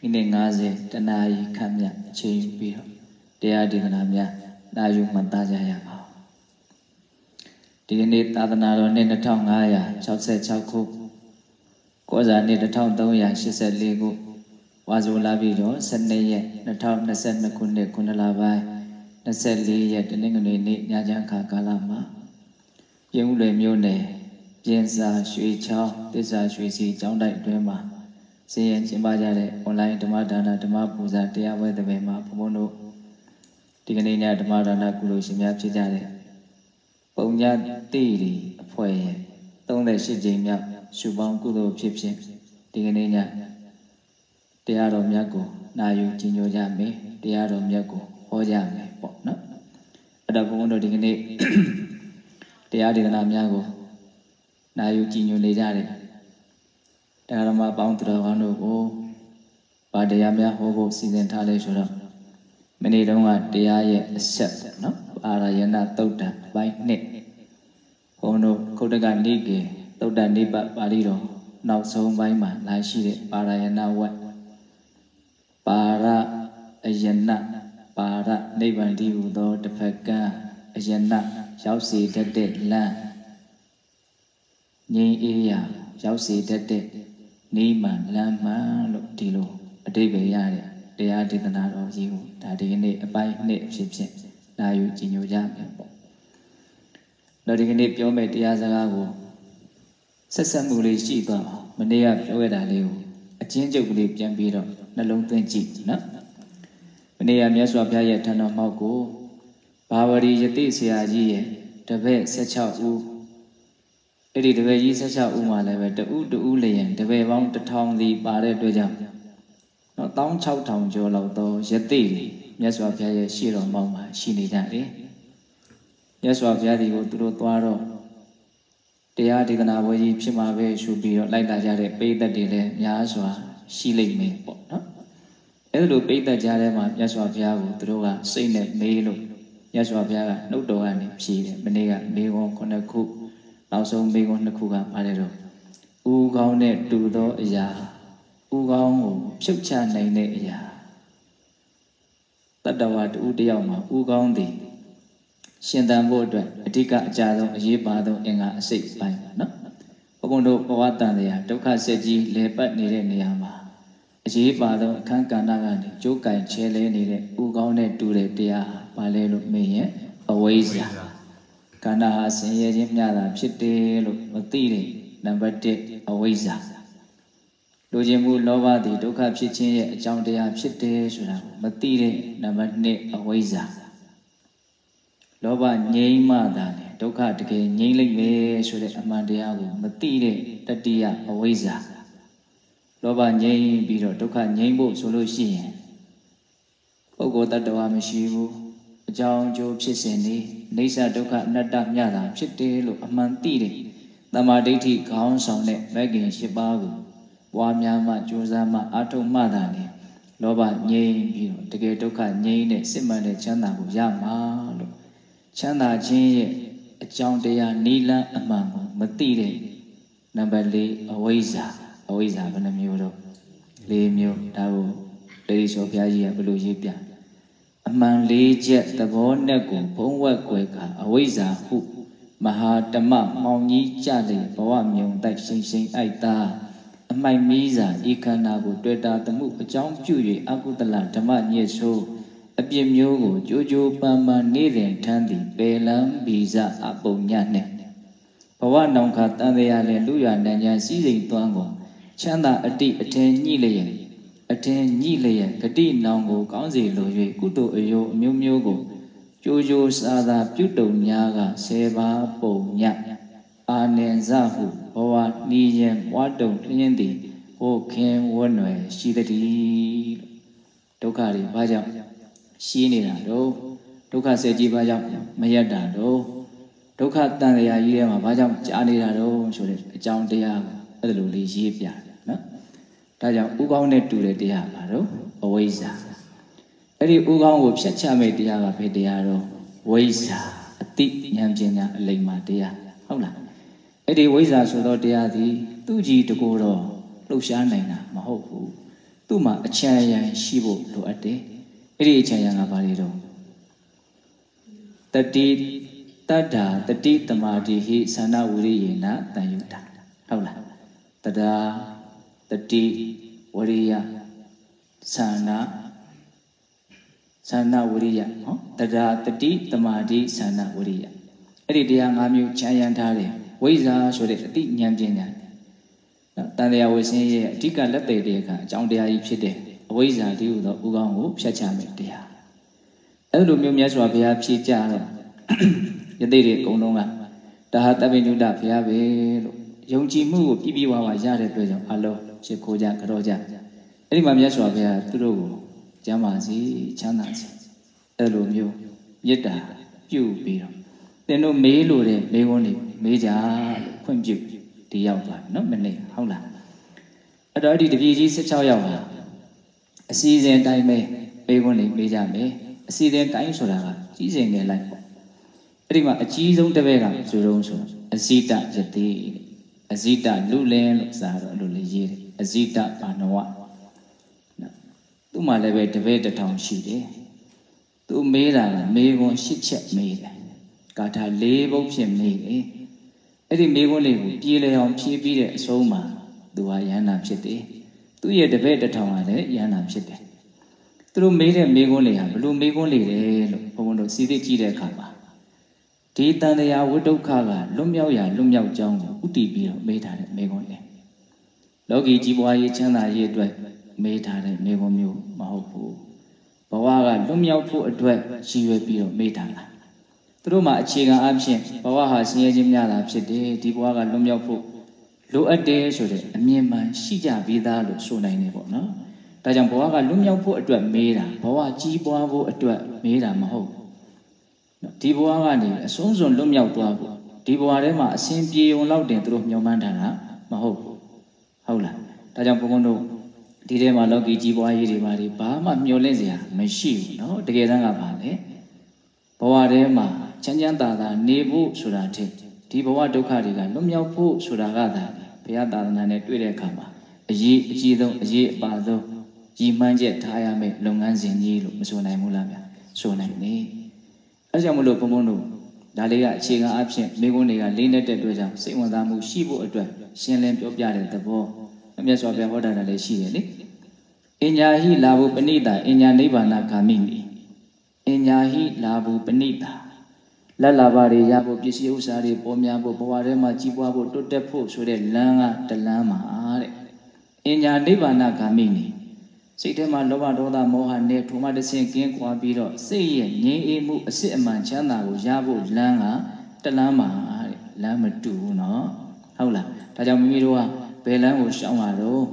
မိနစ်90တနာရီခန့်မြတ်အချိန်ယူပြီးတော့တရားဒေသနာများနာယူမှတ်သားကြရအောင်ဒီကနေ့သာသနာတော်နှစ်2566ခုကောဇာနှစ်1384ခုဝါဆိုလာပြီးတော့12ရက်2022ခုနှစ်ခုနလပိုင်း24ရက်တနင်္ဂနွေနေ့ညချမ်းခါကာလမှာပြင်ဦးလွယ်မြို့နယ်ပြင်စာရွှေချောင်းတစ္ဆာရွှေစီကျောင်းတိုက်အတွင်းမှာ ဆင်းရဲကျင်းပကြတဲ့ online ဓမ္မဒါနဓမ္မပူဇာတရားပွဲတပည့်မှာဘုံဘုံတို့ဒီကနေ့ညဓမ္မဒါနကုလို့ရှင်များဖြစ်ကြတဲ့ပုံညာတိရီအဖွဲ့ရဲ့38ကြိမ်မြောက်ရှုပေါင်းကုသိုလ်ဖြစ်ဖြစ်ဒီကနေ့ညတရားတော်မြတ်ကိုနာယူကြည်ညိုကြမယ်တရားတော်မြတ်ကိုဟောကြမယ်ပေါ့နော်အဲ့တော့ဘုံဘုံတို့ဒီကနေ့တရားဒေသနာများကိုနာယူကြည်ညိုနေကြတယ် တရားဓမ္မပေါင်းသူတော်ကောင်းတို့ကိုဗာတရားများဟောဖို့စီစဉ်ထားလဲဆိုတော့မနေ့တုန်းကတရားရဲ့အဆက်ပေါ့နော်အာရယနာတုတ်တံပိုင်းနှစ်ဘုန်းတို့ခုတ်တကနိကေတုတ်တံနိပပါဠိတော်နောက်ဆုံးပိုင်းမှာလာရှိတဲ့ပါရယနာဝတ်ပါရအယနာပါရနိဗ္ဗာန်တည်းဟူသောတစ်ဖက်ကံအယနာရောက်စေတတ်တဲ့လမ်းငြိမ်းအေးရာရောက်စေတတ်တဲ့ နိမန်လမ်းမှန်လို့ဒီလိုအတိပ္ပယ်ရတဲ့တရားဒေသနာတော်ကြီးကိုဒါဒီကနေ့အပိုင်းနှစ်ဖြစ်ဖြစ်လာယူကြည်ညိုကြမယ်ပေါ့။တော့ဒီကနေ့ပြောမယ့်တရားစကားကိုဆက်ဆက်မှုလေးရှိသွားအောင်မနေ့ကပြောခဲ့တာလေးကိုအချင်းကျုပ်ကလေးပြန်ပြီးတော့နှလုံးသွင်းကြည့်နော်။မနေ့ကမြတ်စွာဘုရားရဲ့ထံတော်မောက်ကိုဘာဝရီယတိဆရာကြီးရဲ့တပည့်16ဦး အဲ့ဒီတပည့်ကြီး16ဦးမှလည်းပဲတဦးတဦးလျင်တပည့်ပေါင်း1000စီပါတဲ့အတွက်ကြောင့်နော်16000ကျော်လောက်သောယတိမြတ်စွာဘုရားရဲ့ရှေ့တော်မောက်မှာရှိနေကြတယ်မြတ်စွာဘုရားဒီကိုသူတို့သွားတော့တရားဒေသနာပွဲကြီးဖြစ်မှာပဲရှုပြီးတော့လိုက်လာကြတဲ့ပိဋကတ်တွေလည်းများစွာရှိလိမ့်မယ်ပေါ့နော်အဲ့လိုပိဋကတ်ကြားထဲမှာမြတ်စွာဘုရားကိုသူတို့ကစိတ်နဲ့မေးလို့မြတ်စွာဘုရားကနှုတ်တော်ကနေဖြေတယ်မနေ့ကမေခွန်းခုနှစ်ခု နောက်ဆုံးမေခွန်းနှစ်ခုကပါတယ်တော့ဥကောင်းနဲ့တူသောအရာဥကောင်းကိုဖြုတ်ချနိုင်တဲ့အရာတတ္တဝါတူတယောက်မှာဥကောင်းသည်ရှင်သန်ဖို့အတွက်အဓိကအကြဆုံးအရေးပါဆုံးအင်္ဂါအစိတ်ပိုင်းပါနော်ဘုံဘုံတို့ဘဝတန်တရားဒုက္ခဆက်ကြီးလဲပတ်နေတဲ့နေရာမှာအရေးပါဆုံးအခန်းကဏ္ဍကနေကြိုးကင်ချဲလဲနေတဲ့ဥကောင်းနဲ့တူတဲ့တရားပါလဲလို့မေးရင်အဝိဇ္ဇာ ခန္ဓာဟာဆင်းရဲခြင်းမျှတာဖြစ်တယ်လို့မသိတဲ့နံပါတ်1အဝိဇ္ဇာလူချင်းမှုလောဘသည်ဒုက္ခဖြစ်ခြင်းရဲ့အကြောင်းတရားဖြစ်တယ်ဆိုတာကိုမသိတဲ့နံပါတ်2အဝိဇ္ဇာလောဘငြိမ်းမှသာလေဒုက္ခတကယ်ငြိမ်းလိမ့်မယ်ဆိုတဲ့အမှန်တရားကိုမသိတဲ့တတိယအဝိဇ္ဇာလောဘငြိမ်းပြီးတော့ဒုက္ခငြိမ်းဖို့ဆိုလို့ရှိရင်ပုဂ္ဂိုလ်တ attva မရှိဘူးအကြောင်းအကျိုးဖြစ်စဉ်နေ နေဆဒုက္ခအနတ္တမြတာဖြစ်တယ်လို့အမှန်သိတယ်တမာဒိဋ္ဌိခေါင်းဆောင်တဲ့မဂ္ဂင်၈ပါးကိုပွားများမှကြိုးစားမှအထုံမှသာလေလောဘငြိမ်းပြီးတော့တကယ်ဒုက္ခငြိမ်းတဲ့စစ်မှန်တဲ့ချမ်းသာကိုရမှာလို့ချမ်းသာခြင်းရဲ့အကြောင်းတရားနိလန်းအမှန်ကိုမသိတဲ့နံပါတ်၄အဝိဇ္ဇာအဝိဇ္ဇာဘယ်နှမျိုးတော့၄မျိုးဒါကိုတတိကျော်ဘုရားကြီးကဘယ်လိုရေးပြ အမှန်၄ချက်သဘောနဲ့ကိုဘုံဝက်ွယ်ကအဝိဇ္ဇာဟုမဟာဓမ္မမောင်ကြီးကြလေဘဝမြုံတိုက်ရှိန်ရှိန်အိုက်သားအမိုက်မီးစာဤခန္ဓာကိုတွေ့တာသမှုအကြောင်းပြု၍အကုသလဓမ္မညစ်ဆိုးအပြစ်မျိုးကိုကြိုးကြိုးပန်းပန်းနေရင်ထမ်းသည်ပေလံဗီဇအပုံညနှင့်ဘဝနောင်ခတန်တရားလည်းလူရနံညာစည်းစိမ်သွမ်းကုန်ချမ်းသာအတိအထင်ညှိလျက် အထင်ညှိလျက်ဂတိနောင်ကိုကောင်းစီလို၍ကုသိုလ်အယုံအမျိုးမျိုးကိုကြိုးကြိုးစားသာပြုတုံများကဆယ်ပါးပုံညအာနင်ဇဟုဘဝနှီးရင်ပွားတုံလျင်းသည်ဟိုခင်ဝွနွယ်ရှိသည်ဒုက္ခတွေဘာကြောင့်ရှိနေတာတော့ဒုက္ခဆက်ကြီးဘာကြောင့်မရက်တာတော့ဒုက္ခတန်ရာကြီးထဲမှာဘာကြောင့်ကြာနေတာတော့ဆိုတဲ့အကြောင်းတရားအဲ့ဒါလိုလေးရေးပြတယ်နော် ဒါကြောင့်ဥကောင်းနဲ့တူတဲ့တရားပါတော့အဝိဇ္ဇာအဲ့ဒီဥကောင်းကိုဖြတ်ချမဲ့တရားကဘယ်တရားတော့ဝိဇ္ဇာအတိဉာဏ်ပညာအလိမ္မာတရားဟုတ်လားအဲ့ဒီဝိဇ္ဇာဆိုသောတရားသည်သူကြည်တကိုယ်တော့လှုပ်ရှားနိုင်တာမဟုတ်ဘူးသူ့မှာအချမ်းရံရှိဖို့လိုအပ်တယ်အဲ့ဒီအချမ်းရံကဘာတွေတော့တတိတတ္တာတတိတမာတိဟိသန္နဝရိယေနတန်ယုတာဟုတ်လားတဒါ တတိဝရိယသန္နာသန္နဝရိယဟောတဒါတတိတမာတိသန္နဝရိယအဲ့ဒီတရား၅မျိုးချမ်းရံထားတယ်ဝိဇ္ဇာဆိုတဲ့အတိဉာဏ်ပညာနော်တန်တရားဝိစင်းရဲ့အဓိကလက်သေးတဲ့အခါအကြောင်းတရားကြီးဖြစ်တဲ့အဝိဇ္ဇာတည်းဟူသောဥကောင်းကိုဖျက်ချမယ်တရားအဲ့လိုမျိုးမြတ်စွာဘုရားဖြေကြတော့ယသိတွေအကုန်လုံးကဒါဟာတပိညုတဘုရားပဲလို့ ယုံကြည်မှုကိုပြည့်ပြည့်ဝဝရတဲ့အတွက်ကြောင့်အလုံးရှ िख ိုးကြကြောကြအဲ့ဒီမှာမြတ်စွာဘုရားသူတို့ကိုကျမ်းပါစေချမ်းသာစေအဲ့လိုမျိုးမေတ္တာပြုပြီးတော့သင်တို့မေးလို့တဲ့မေးခွန်းတွေမေးကြလို့ခွင့်ပြုဒီရောက်သွားပြီနော်မနေ့ဟုတ်လားအဲ့တော့ဒီတပြေကြီး16ရောက်လာအစီအစဉ်တိုင်းပဲမေးခွန်းတွေမေးကြမယ်အစီအစဉ်တိုင်းဆိုတာကကြီးစဉ်ငယ်လိုက်ပေါ့အဲ့ဒီမှာအကြီးဆုံးတစ်ဘက်ကဇူရုံးဆိုအဇိတယတိ အဇိတလူလင်းလို့စာတော့အဲ့လိုလေးရေးတယ်အဇိတဘာနဝနော်သူ့မှာလည်းပဲတပည့်တစ်ထောင်ရှိတယ်သူမေးတာကမေးခွန်း၈ချက်မေးတယ်ကာထာ၄ဘုတ်ဖြင့်မေးတယ်အဲ့ဒီမေးခွန်းလေးကိုပြေလည်အောင်ဖြေးပြီးတဲ့အဆုံးမှာသူဟာယန္နာဖြစ်တယ်သူ့ရဲ့တပည့်တစ်ထောင်ကလည်းယန္နာဖြစ်တယ်သူတို့မေးတဲ့မေးခွန်းလေးဟာဘလို့မေးခွန်းလေးလဲလို့ဘုံဘုံတို့စီသိကြည့်တဲ့အခါမှာ ဒီတန်တရားဝိဒုက္ခကလွတ်မြောက်ရာလွတ်မြောက်ကြောင်းကိုဥတည်ပြီးတော့မေးထားတဲ့မေးခွန်းလေးလောကီကြီးပွားရေးချမ်းသာရေးအတွက်မေးထားတဲ့မေးခွန်းမျိုးမဟုတ်ဘူးဘဝကလွတ်မြောက်ဖို့အတွက်ရည်ရွယ်ပြီးတော့မေးထားတာသူတို့မှာအခြေခံအဖြစ်ဘဝဟာဆင်းရဲခြင်းများတာဖြစ်တယ်ဒီဘဝကလွတ်မြောက်ဖို့လိုအပ်တယ်ဆိုတဲ့အမြင်မှန်ရှိကြပြီးသားလို့ဆိုနိုင်တယ်ပေါ့နော်ဒါကြောင့်ဘဝကလွတ်မြောက်ဖို့အတွက်မေးတာဘဝကြီးပွားဖို့အတွက်မေးတာမဟုတ် ဒီဘဝကနေအဆုံးစွန်လွတ်မြောက်သွားဖို့ဒီဘဝထဲမှာအစဉ်ပြေုံလောက်တင်သူတို့မျှော်မှန်းထားတာမဟုတ်ဘူးဟုတ်လားဒါကြောင့်ဘုန်းဘုန်းတို့ဒီထဲမှာလောကီကြီးပွားရေးတွေပါတွေဘာမှမျှော်လင့်စရာမရှိဘူးเนาะတကယ်တမ်းကပါလေဘဝထဲမှာချမ်းချမ်းသာသာနေဖို့ဆိုတာတည်းဒီဘဝဒုက္ခတွေကလွတ်မြောက်ဖို့ဆိုတာကသာဘုရားသာသနာနဲ့တွေ့တဲ့အခါမှာအရေးအကြီးဆုံးအရေးအပါဆုံးရည်မှန်းချက်ထားရမယ့်လုပ်ငန်းစဉ်ကြီးလို့မဆိုနိုင်ဘူးလားဗျာဆိုနိုင်နေ အဲကြောင့်မလို့ဘုံဘုံတို့ဒါလေးကအခြေခံအဖြစ်မိကုန်းတွေကလေးနဲ့တဲ့အတွက်ကြောင့်စိတ်ဝင်စားမှုရှိဖို့အတွက်ရှင်းလင်းပြောပြတဲ့သဘောအမြတ်စွာဘုရားဟောတာလည်းရှိတယ်လေအညာဟိလာဘုပဏိတာအညာနိဗ္ဗာန်ဂ ामि မိအညာဟိလာဘုပဏိတာလက်လာပါတွေရဖို့ပစ္စည်းဥစ္စာတွေပေါ်များဖို့ဘဝထဲမှာကြီးပွားဖို့တိုးတက်ဖို့ဆိုတဲ့လမ်းကတလမ်းမှာတဲ့အညာနိဗ္ဗာန်ဂ ामि မိ စိတ်ထဲမှာလောဘဒေါသမောဟနဲ့ထုံမတဆင်ကင်းကွာပြီးတော့စိတ်ရဲ့ငြိမ်းအေးမှုအစစ်အမှန်ချမ်းသာကိုရဖို့လမ်းကတလမ်းမှာတဲ့လမ်းမတူဘူးနော်ဟုတ်လားဒါကြောင့်မိမိတို့ကဘယ်လမ်းကိုရှောင်လာတော့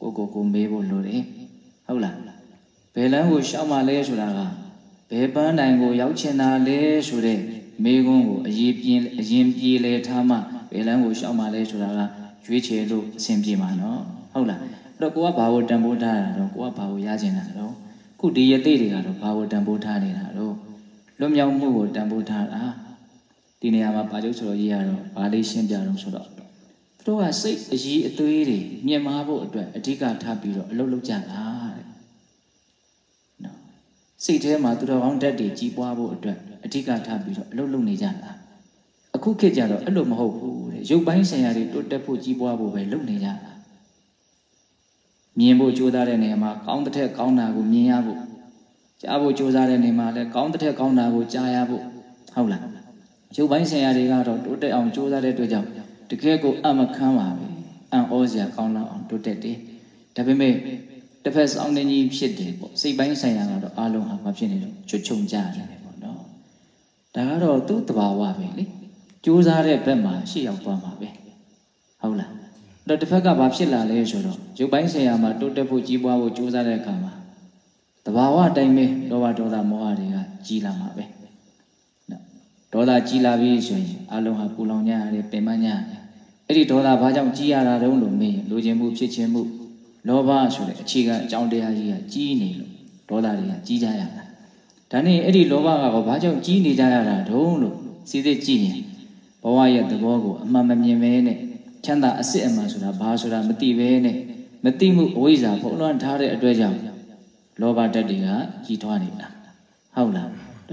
ကိုကိုကိုမေးဖို့လိုတယ်ဟုတ်လားဘယ်လမ်းကိုရှောင်ပါလဲဆိုတာကဘယ်ပန်းတိုင်ကိုရောက်ချင်တာလဲဆိုတဲ့မေးခွန်းကိုအရေးပြင်းအရင်ပြေလဲထားမှဘယ်လမ်းကိုရှောင်ပါလဲဆိုတာကရွေးချယ်လို့အဆင်ပြေမှာနော်ဟုတ်လား အဲ့တော့ကိုကဘာကိုတန်ဖိုးထားတာတော့ကိုကဘာကိုရချင်တာတော့ခုဒီယသိတွေကတော့ဘာကိုတန်ဖိုးထားနေတာတော့လွတ်မြောက်မှုကိုတန်ဖိုးထားတာဒီနေရာမှာပါကျုပ်ဆိုတော့ရေးရတော့ဘာလေးရှင်းပြတော့ဆိုတော့သူတို့ကစိတ်အကြီးအသွေးတွေမြင့်မားဖို့အတွက်အဓိကထားပြီးတော့အလုပ်လုပ်ကြတာတဲ့နော်စိတ်ထဲမှာသူတော်ကောင်းဓာတ်တွေကြီးပွားဖို့အတွက်အဓိကထားပြီးတော့အလုပ်လုပ်နေကြတာအခုခေတ်ကျတော့အဲ့လိုမဟုတ်ဘူးတဲ့ရုပ်ပိုင်းဆိုင်ရာတွေတိုးတက်ဖို့ကြီးပွားဖို့ပဲလုပ်နေကြတာ မြင်ဖို့ကြိုးစားတဲ့နေရာမှာကောင်းတဲ့ထက်ကောင်းတာကိုမြင်ရဖို့ကြားဖို့ကြိုးစားတဲ့နေရာမှာလည်းကောင်းတဲ့ထက်ကောင်းတာကိုကြားရဖို့ဟုတ်လားရုပ်ပိုင်းဆိုင်ရာတွေကတော့တိုးတက်အောင်ကြိုးစားတဲ့အတွက်ကြောင့်တကယ်ကိုအမခမ်းပါပဲအံ့ဩစရာကောင်းလောက်အောင်တိုးတက်တယ်ဒါပေမဲ့တစ်ဖက်စောင်းနေကြီးဖြစ်တယ်ပေါ့စိတ်ပိုင်းဆိုင်ရာကတော့အလုံးဟာမဖြစ်နေတော့ချွတ်ချုံကြရတယ်ပေါ့နော်ဒါကတော့သူ့တဘာဝပဲလေကြိုးစားတဲ့ဘက်မှာရှေ့ရောက်သွားမှာပဲဟုတ်လား တော့တစ်ဖက်ကဘာဖြစ်လာလဲဆိုတော့ရုပ်ပိုင်းဆိုင်ရာမှာတိုးတက်ဖို့ကြီးပွားဖို့ကြိုးစားတဲ့အခါမှာတဘာဝအတိုင်းပဲလောဘဒေါသမောဟတွေကကြီးလာမှာပဲနော်ဒေါသကြီးလာပြီဆိုရင်အလုံးဟာပူလောင်ကြရတယ်ပင်ပန်းကြရတယ်အဲ့ဒီဒေါသဘာကြောင့်ကြီးရတာတုံးလို့မေးရင်လိုချင်မှုဖြစ်ခြင်းမှုလောဘဆိုတဲ့အခြေခံအကြောင်းတရားကြီးကကြီးနေလို့ဒေါသတွေကကြီးကြရတာဒါနဲ့အဲ့ဒီလောဘကဘာကြောင့်ကြီးနေကြရတာတုံးလို့စီစစ်ကြည့်ရင်ဘဝရဲ့သဘောကိုအမှန်မမြင်ပဲနဲ့ ချမ်းသာအစစ်အမှန်ဆိုတာဘာဆိုတာမသိပဲနဲ့မမသိမှုအဝိဇ္ဇာဖုံးလွှမ်းထားတဲ့အတွက်ကြောင့်လောဘဓာတ်တွေကကြီးထွားနေတာဟုတ်လား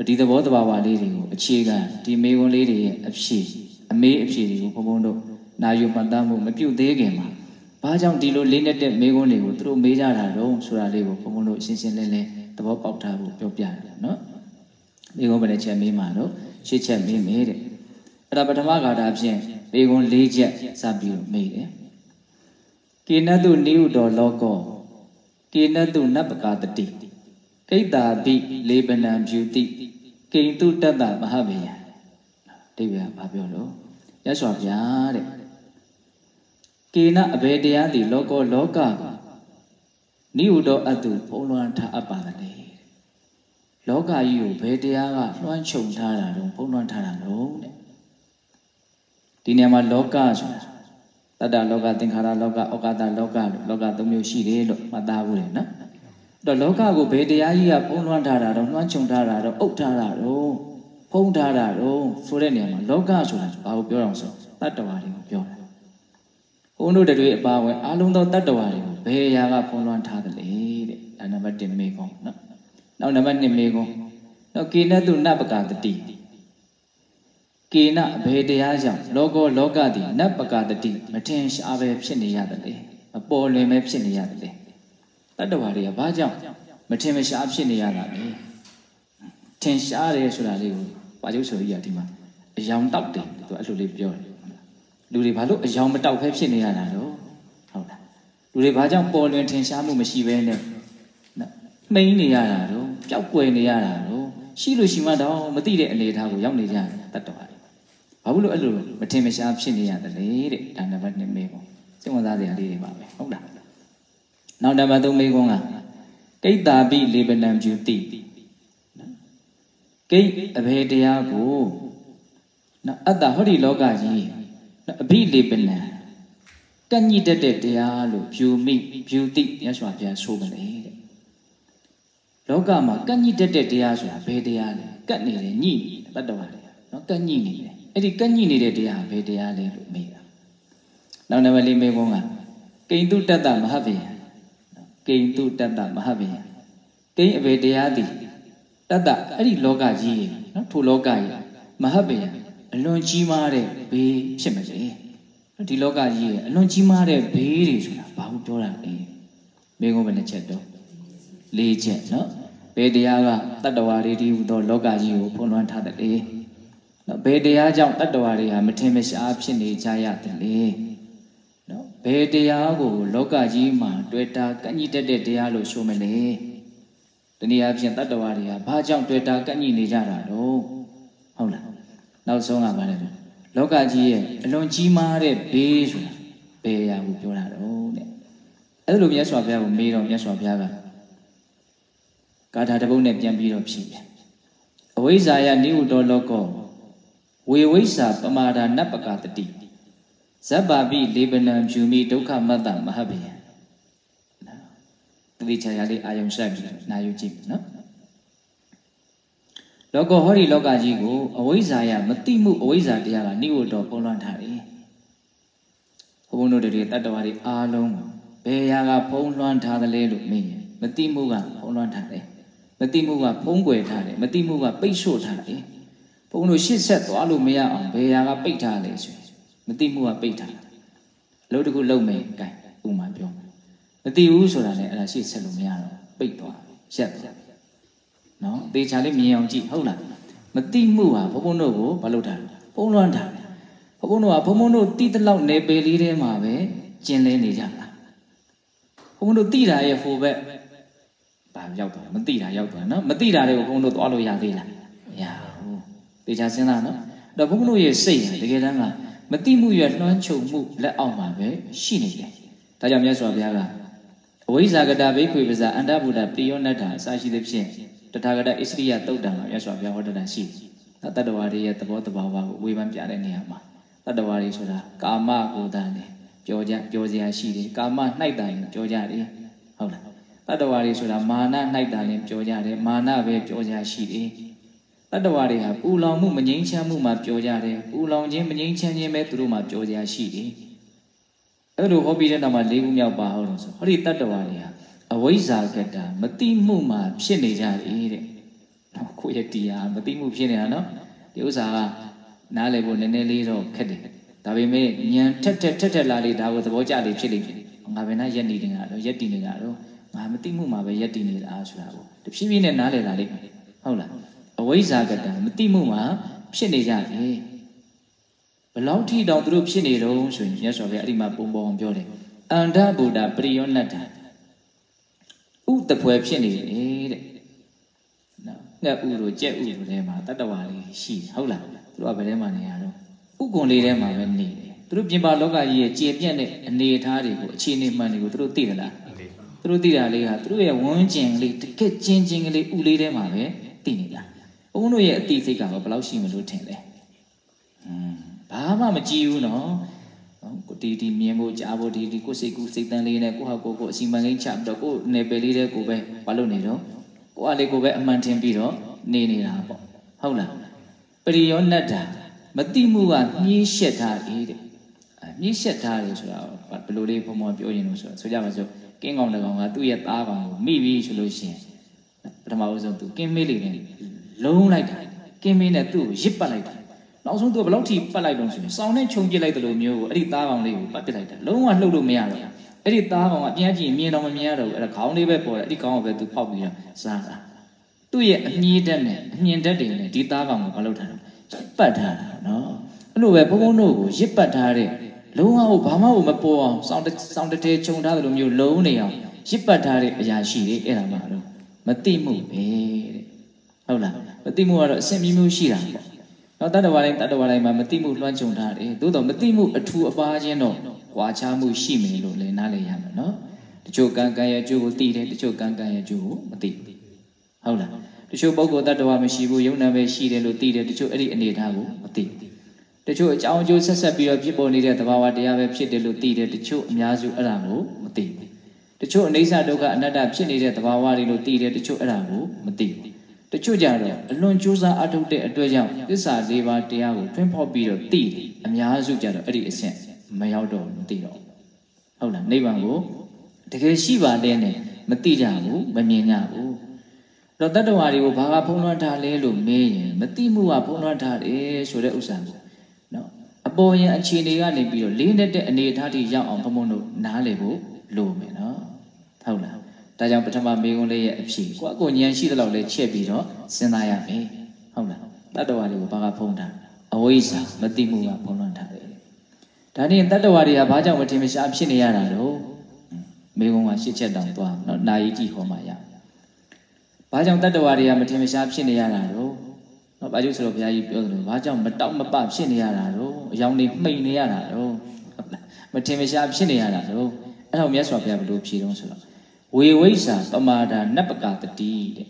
ဒီသဘောတဘာဝလေးတွေကိုအခြေခံဒီမေခွန်းလေးတွေရဲ့အဖြေအမေးအဖြေတွေကိုဘုံဘုံတို့နာယူမှတ်သားမှုမပြုတ်သေးခင်မှာဘာကြောင့်ဒီလိုလေးနဲ့တဲ့မေခွန်းတွေကိုသူတို့မေးကြတာတော့ဆိုတာလေးကိုဘုံဘုံတို့ရှင်းရှင်းလင်းလင်းသဘောပေါက်ထားဖို့ပြောပြရတယ်နော်မေခွန်းဘယ်နှချက်မေးမှာတော့ရှင်းချက်မေးမေးတဲ့ အဲ့ဒါပထမဂါထာဖြင့်မေခွန်း၄ချက်စပြီးတော့မေးတယ်ကေနတုနိဟုတော်လောကောကေနတုနပကာတတိကိတ္တာပိလေပနံဖြူတိကိဉ္တုတတ္တမဟဗေယအတိပ္ပယ်ဘာပြောလို့ရသော်ဗျာတဲ့ကေနအဘေတရားသည်လောကောလောကနိဟုတော်အတုဖုံးလွှမ်းထားအပ်ပါလေလောကကြီးကိုဘယ်တရားကလွှမ်းခြုံထားတာတော့ဖုံးလွှမ်းထားတာလို့တဲ့ ဒီနေရာမှာလောကဆိုတာတတ္တလောကသင်္ခါရလောကဩကာသလောကလို့လောကသုံးမျိုးရှိတယ်လို့မှတ်သားဖို့လေနော်တော့လောကကိုဘယ်တရားကြီးကဖုံးလွှမ်းထားတာတော့လွှမ်းခြုံထားတာတော့အုပ်ထားတာတော့ဖုံးထားတာတော့ဆိုတဲ့နေရာမှာလောကဆိုတာဘာကိုပြောအောင်ဆိုတတ္တဝါတွေကိုပြောတာဘုန်းတို့တွေအပါဝင်အလုံးသောတတ္တဝါတွေကိုဘယ်အရာကဖုံးလွှမ်းထားသလဲတဲ့ဒါနံပါတ်1မေကောနော်နောက်နံပါတ်2မေကောနောက်ကေနတုနပကတတိ ကေနဘေတရားကြောင့်လောကောလောကသည်နပကတတိမထင်ရှားပဲဖြစ်နေရတယ်လေမပေါ်လွင်ပဲဖြစ်နေရတယ်လေတတ္တဝါတွေကဘာကြောင့်မထင်မရှားဖြစ်နေရတာလဲထင်ရှားတယ်ဆိုတာလေးကိုပါကျုပ်ဆိုကြီးကဒီမှာအယောင်တောက်တယ်သူအဲ့လိုလေးပြောတယ်လူတွေဘာလို့အယောင်မတောက်ဖဲဖြစ်နေရတာတော့ဟုတ်လားလူတွေဘာကြောင့်ပေါ်လွင်ထင်ရှားမှုမရှိဘဲနဲ့မှိန်းနေရတာတော့ပျောက်ကွယ်နေရတာတော့ရှိလို့ရှိမှတော့မသိတဲ့အနေအထားကိုရောက်နေကြတယ်တတ်တော်တယ် ဘာလို့အဲ့လိုမထင်မရှားဖြစ်နေရတယ်လေတဲ့ဒါနံပါတ်1မေးပေါ့စိတ်ဝင်စားစရာလေးတွေပါပဲဟုတ်လားနောက်နံပါတ်3မေးခွန်းကကိတ္တာပိလေပနံပြုတိကိအဘေတရားကိုနော်အတ္တဟောဒီလောကကြီးနော်အဘိလေပနံကညှိတတ်တဲ့တရားလို့ဖြူမိဖြူတိရသော်ဘုရားဆိုမလဲတဲ့လောကမှာကညှိတတ်တဲ့တရားဆိုတာဘယ်တရားလဲကတ်နေတယ်ညှိတတ်တော်တယ်နော်ကညှိနေတယ် အဲ့ဒီကညှိနေတဲ့တရားဘယ်တရားလဲလို့မေးတာနောက်နံပါတ်၄မေးခွန်းကကိဉ္တုတတ္တမဟဗေယကိဉ္တုတတ္တမဟဗေယကိဉ္အဘေတရားသည်တတ္တအဲ့ဒီလောကကြီးရေနော်ထိုလောကကြီးမဟဗေယအလွန်ကြီးမားတဲ့ဘေးဖြစ်မလဲဒီလောကကြီးရေအလွန်ကြီးမားတဲ့ဘေးတွေဆိုတာဘာလို့ပြောတာလဲမေးခွန်းဘယ်နှချက်တော့၄ချက်နော်ဘယ်တရားကတတ္တဝါတွေဒီဟူသောလောကကြီးကိုဖုံးလွှမ်းထားတဲ့ နော်ဘယ်တရားကြောင့်တတ္တဝါတွေဟာမထင်မရှားဖြစ်နေကြရတယ်လေနော်ဘယ်တရားကိုလောကကြီးမှာတွေ့တာကန့်ညိတတ်တဲ့တရားလို့ဆိုမလဲတနည်းအားဖြင့်တတ္တဝါတွေဟာဘာကြောင့်တွေ့တာကန့်ညိနေကြတာတော့ဟုတ်လားနောက်ဆုံးကဘာလဲလောကကြီးရဲ့အလွန်ကြီးမားတဲ့ဘေးဆိုတာဘယ်အရာကိုပြောတာတော့တဲ့အဲ့လိုမြတ်စွာဘုရားကိုမေးတော့မြတ်စွာဘုရားကကာထာတပုတ်နဲ့ပြန်ပြီးတော့ဖြေပြန်အဝိဇ္ဇာယနိဟုတောလောကော ဝေဝိဆာပမာဒာနပကတတိဇဗ္ဗပိလေပနံဖြူမိဒုက္ခမတ္တမဟဗေယတတိချာရလေးအာယုံဆိုင်ပြီးနာယူကြည့်နော်လောကဟောဒီလောကကြီးကိုအဝိဇ္ဇာယမတိမှုအဝိဇ္ဇာတရားကနိဝတ္တောပုံလွှမ်းထားတယ်ဘုန်းဘုန်းတို့တွေတတ္တဝါတွေအားလုံးဘယ်ရာကဖုံးလွှမ်းထားသလဲလို့မေးရင်မတိမှုကဖုံးလွှမ်းထားတယ်မတိမှုကဖုံးကွယ်ထားတယ်မတိမှုကပိတ်ဆို့ထားတယ် ဘုန်းတို့ရှစ်ဆက်သွားလို့မရအောင်ဘယ်ရာကပိတ်ထားလဲဆိုရင်မတိမှုကပိတ်ထားတယ်အလုပ်တစ်ခုလုပ်မယ်ကဲဥမာပြောမတိဘူးဆိုတာလည်းအဲ့ဒါရှစ်ဆက်လို့မရတော့ပိတ်သွားရက်သွားနော်သေချာလေးမြင်အောင်ကြည့်ဟုတ်လားမတိမှုဟာဘုန်းဘုန်းတို့ကိုမလုပ်တာဖုံးလွှမ်းထားတယ်ဘုန်းဘုန်းတို့ကဘုန်းဘုန်းတို့တိတလောက်နေပေလေးထဲမှာပဲကျင်လဲနေကြတာဘုန်းဘုန်းတို့တိတာရဲ့ဟိုဘက်ဘာရောက်သွားမတိတာရောက်သွားနော်မတိတာတွေကိုဘုန်းဘုန်းတို့သွားလို့ရသေးလားမရဘူး သေချာစဉ်းစားနော်တော့ဘုန်းဘုန်းတို့ရဲ့စိတ်ဟာတကယ်တမ်းကမတိမှုရဲ့လွှမ်းခြုံမှုလက်အောက်မှာပဲရှိနေတယ်ဒါကြောင့်မြတ်စွာဘုရားကအဝိဇ္ဇာကတာဘိခွေပဇာအန္တဗုဒ္ဓပိယောနတ္ထာအစရှိသဖြင့်တထာဂတဣစရိယတုတ်တံမှာမြတ်စွာဘုရားဟောတတ်ရှိတယ်တတ္တဝါတွေရဲ့သဘောတဘာဝကိုဝေဖန်ပြတဲ့နေရာမှာတတ္တဝါတွေဆိုတာကာမကိုယ်တန်တယ်ပြောကြပြောစရာရှိတယ်ကာမ၌တိုင်ပြောကြတယ်ဟုတ်လားတတ္တဝါတွေဆိုတာမာန၌တိုင်လည်းပြောကြတယ်မာနပဲပြောစရာရှိတယ် တတ္တဝါတွေဟာပူလောင်မှုမငြိမ်းချမ်းမှုမှာပြောကြတယ်ပူလောင်ခြင်းမငြိမ်းချမ်းခြင်းပဲသူတို့မှာပြောစရာရှိတယ်အဲ့လိုဟောပြီးတဲ့နောက်မှာ၄ခုမြောက်ပါဟောလို့ဆိုဟောဒီတတ္တဝါတွေဟာအဝိဇ္ဇာကတ္တာမတိမှုမှာဖြစ်နေကြတယ်တဲ့နော်ကိုယ့်ရဲ့တရားမတိမှုဖြစ်နေတာနော်ဒီဥစ္စာကနားလည်ဖို့နည်းနည်းလေးတော့ခက်တယ်ဒါပေမဲ့ဉာဏ်ထက်ထက်ထက်ထက်လာလေဒါကိုသဘောကျလေဖြစ်လိမ့်မယ်ငါဘယ်နှရက်နေနေတာတော့ရက်တည်နေတာတော့ငါမတိမှုမှာပဲရက်တည်နေတာဆိုတာကိုတဖြည်းဖြည်းနဲ့နားလည်လာလိမ့်မယ်ဟုတ်လား အဝိဇ္ဇာကတ္တာမတိမှုမှာဖြစ်နေကြတယ်ဘလောက်ထိတောင်သူတို့ဖြစ်နေတော့ဆိုရင်မြတ်စွာဘုရားအဲ့ဒီမှာပုံပေါ်အောင်ပြောတယ်အန္တဗုဒ္ဓပရိယောနတ္တဥတပွဲဖြစ်နေတယ်တဲ့နော်ငှက်ဥတို့ကြက်ဥတို့ထဲမှာတတ္တဝါလေးရှိတယ်ဟုတ်လားသူတို့ကဘယ်ထဲမှာနေရတော့ဥကွန်လေးထဲမှာပဲနေတယ်သူတို့ပြင်ပလောကကြီးရဲ့ကျေပြန့်တဲ့အနေအထားတွေကိုအခြေအနေမှန်တွေကိုသူတို့သိသလားသူတို့သိတာလေးဟာသူတို့ရဲ့ဝန်းကျင်လေးတကက်ချင်းချင်းကလေးဥလေးထဲမှာပဲသိနေတာ ဘုန်းတို့ရဲ့အတိစိတ်ကတော့ဘယ်လောက်ရှိမလို့ထင်လဲอืมဘာမှမကြည့်ဘူးနော်ကိုတီတီမြင်ဖို့ကြားဖို့ဒီဒီကိုစိတ်ကူးစိတ်တန်းလေးနဲ့ကိုဟာကိုကိုအစီမံကိန်းချပြီးတော့ကိုနယ်ပယ်လေးတဲ့ကိုပဲဘာလို့နေတော့ကိုအားလေးကိုပဲအမှန်တင်ပြီးတော့နေနေတာပေါ့ဟုတ်လားပရိယောနတ္တာမတိမှုကညှိရှက်ထား၏တဲ့ညှိရှက်ထားတယ်ဆိုတာဘယ်လိုလေးဘုံဘုံပြောရင်လို့ဆိုတော့ဆိုကြပါစို့ကင်းကောင်တကောင်ကသူ့ရဲ့သားကောင်ကိုမိပြီဆိုလို့ရှိရင်ပထမဦးဆုံးသူကင်းမေးလေးနဲ့ လုံးလိုက်တာကင်းမေးနဲ့သူ့ကိုရစ်ပတ်လိုက်တာနောက်ဆုံးသူကဘလောက်ထိပတ်လိုက်တော့ဆိုရင်စောင်းနဲ့ခြုံပြစ်လိုက်တယ်လို့မျိုးကိုအဲ့ဒီသားကောင်လေးကိုပတ်ပစ်လိုက်တာလုံးဝလှုပ်လို့မရတော့အဲ့ဒီသားကောင်ကအပြင်းကြည့်မြင်တော့မမြင်ရတော့ဘူးအဲ့ဒါခေါင်းလေးပဲပေါ်တယ်အဲ့ဒီခေါင်းကိုပဲသူဖောက်ပြီးတော့စားတာသူ့ရဲ့အညှိတက်နဲ့အညင်တက်တွေနဲ့ဒီသားကောင်ကိုမလုပ်ထားတော့ပတ်ထားတာနော်အဲ့လိုပဲဘုံဘုံတို့ကိုရစ်ပတ်ထားတဲ့လုံးဝဘာမှမပေါ်အောင်စောင်းစောင်းတဲခြုံထားတယ်လို့မျိုးလုံးနေအောင်ရစ်ပတ်ထားတဲ့အရာရှိတွေအဲ့ဒါမှတော့မသိမှုပဲတဲ့ ဟုတ်လားမသိမှုကတော့အဆင့်မျိုးမျိုးရှိတာပေါ့နော်တတ္တဝါတိုင်းတတ္တဝါတိုင်းမှာမတိမှုလွှမ်းခြုံထားတယ်သို့တော့မတိမှုအထူအပါချင်းတော့ကွာခြားမှုရှိမယ်လို့လည်းနားလည်ရမယ်နော်တချို့ကံကံရဲ့အကျိုးကိုသိတယ်တချို့ကံကံရဲ့အကျိုးကိုမသိဘူးဟုတ်လားတချို့ပုဂ္ဂိုလ်တတ္တဝါမရှိဘူးယုံနာပဲရှိတယ်လို့သိတယ်တချို့အဲ့ဒီအနေအထားကိုမသိဘူးတချို့အကြောင်းအကျိုးဆက်ဆက်ပြီးတော့ဖြစ်ပေါ်နေတဲ့သဘာဝတရားပဲဖြစ်တယ်လို့သိတယ်တချို့အများစုအဲ့ဒါကိုမသိဘူးတချို့အိဋ္ဌဒုက္ခအနတ္တဖြစ်နေတဲ့သဘာဝတွေလို့သိတယ်တချို့အဲ့ဒါကိုမသိဘူး တချို့ကြတော့အလွန်ကြိုးစားအထုတ်တဲ့အတွက်ကြောင့်သစ္စာ၄ပါးတရားကိုထွန်းဖောက်ပြီးတော့သိတယ်အများစုကြတော့အဲ့ဒီအဆင့်မရောက်တော့မသိတော့ဟုတ်လားနိဗ္ဗာန်ကိုတကယ်ရှိပါလဲနဲ့မသိကြဘူးမမြင်ကြဘူးတော့တတ္တဝါတွေကိုဘာကဖုံးလွှမ်းထားလဲလို့မေးရင်မသိမှုကဖုံးလွှမ်းထားတယ်ဆိုတဲ့ဥစ္စာကိုနော်အပေါ်ရင်အခြေအနေကနေပြီးတော့လေးနေတဲ့အနေအထားထိရောက်အောင်ဘုံဘုံတို့နားလည်ဖို့လိုမယ်နော်ဟုတ်လား ဒါကြောင့်ပထမမေကုန်းလေးရဲ့အဖြေကိုအကိုဉာဏ်ရှိသလောက်လဲချက်ပြီးတော့စဉ်းစားရမယ်ဟုတ်လားတတ္တဝါတွေကိုဘာကဖုံးတာအဝိဇ္ဇာမသိမှုကဖုံးလွှမ်းထားတယ်ဒါနဲ့တတ္တဝါတွေကဘာကြောင့်မထင်မရှားဖြစ်နေရတာလို့မေကုန်းကရှစ်ချက်တောင်သွားနော်နာယီကြည့်ဟောမှရဘာကြောင့်တတ္တဝါတွေကမထင်မရှားဖြစ်နေရတာလို့နော်ဘာလို့ဆိုတော့ဘုရားကြီးပြောသလိုဘာကြောင့်မတောက်မပဖြစ်နေရတာလို့အယောင်တွေမှိန်နေရတာလို့မထင်မရှားဖြစ်နေရတာလို့အဲ့တော့မြတ်စွာဘုရားဘယ်လိုဖြေတော့ဆိုတော့ ဝေဝိဆာပမာဒနပကတတိတဲ့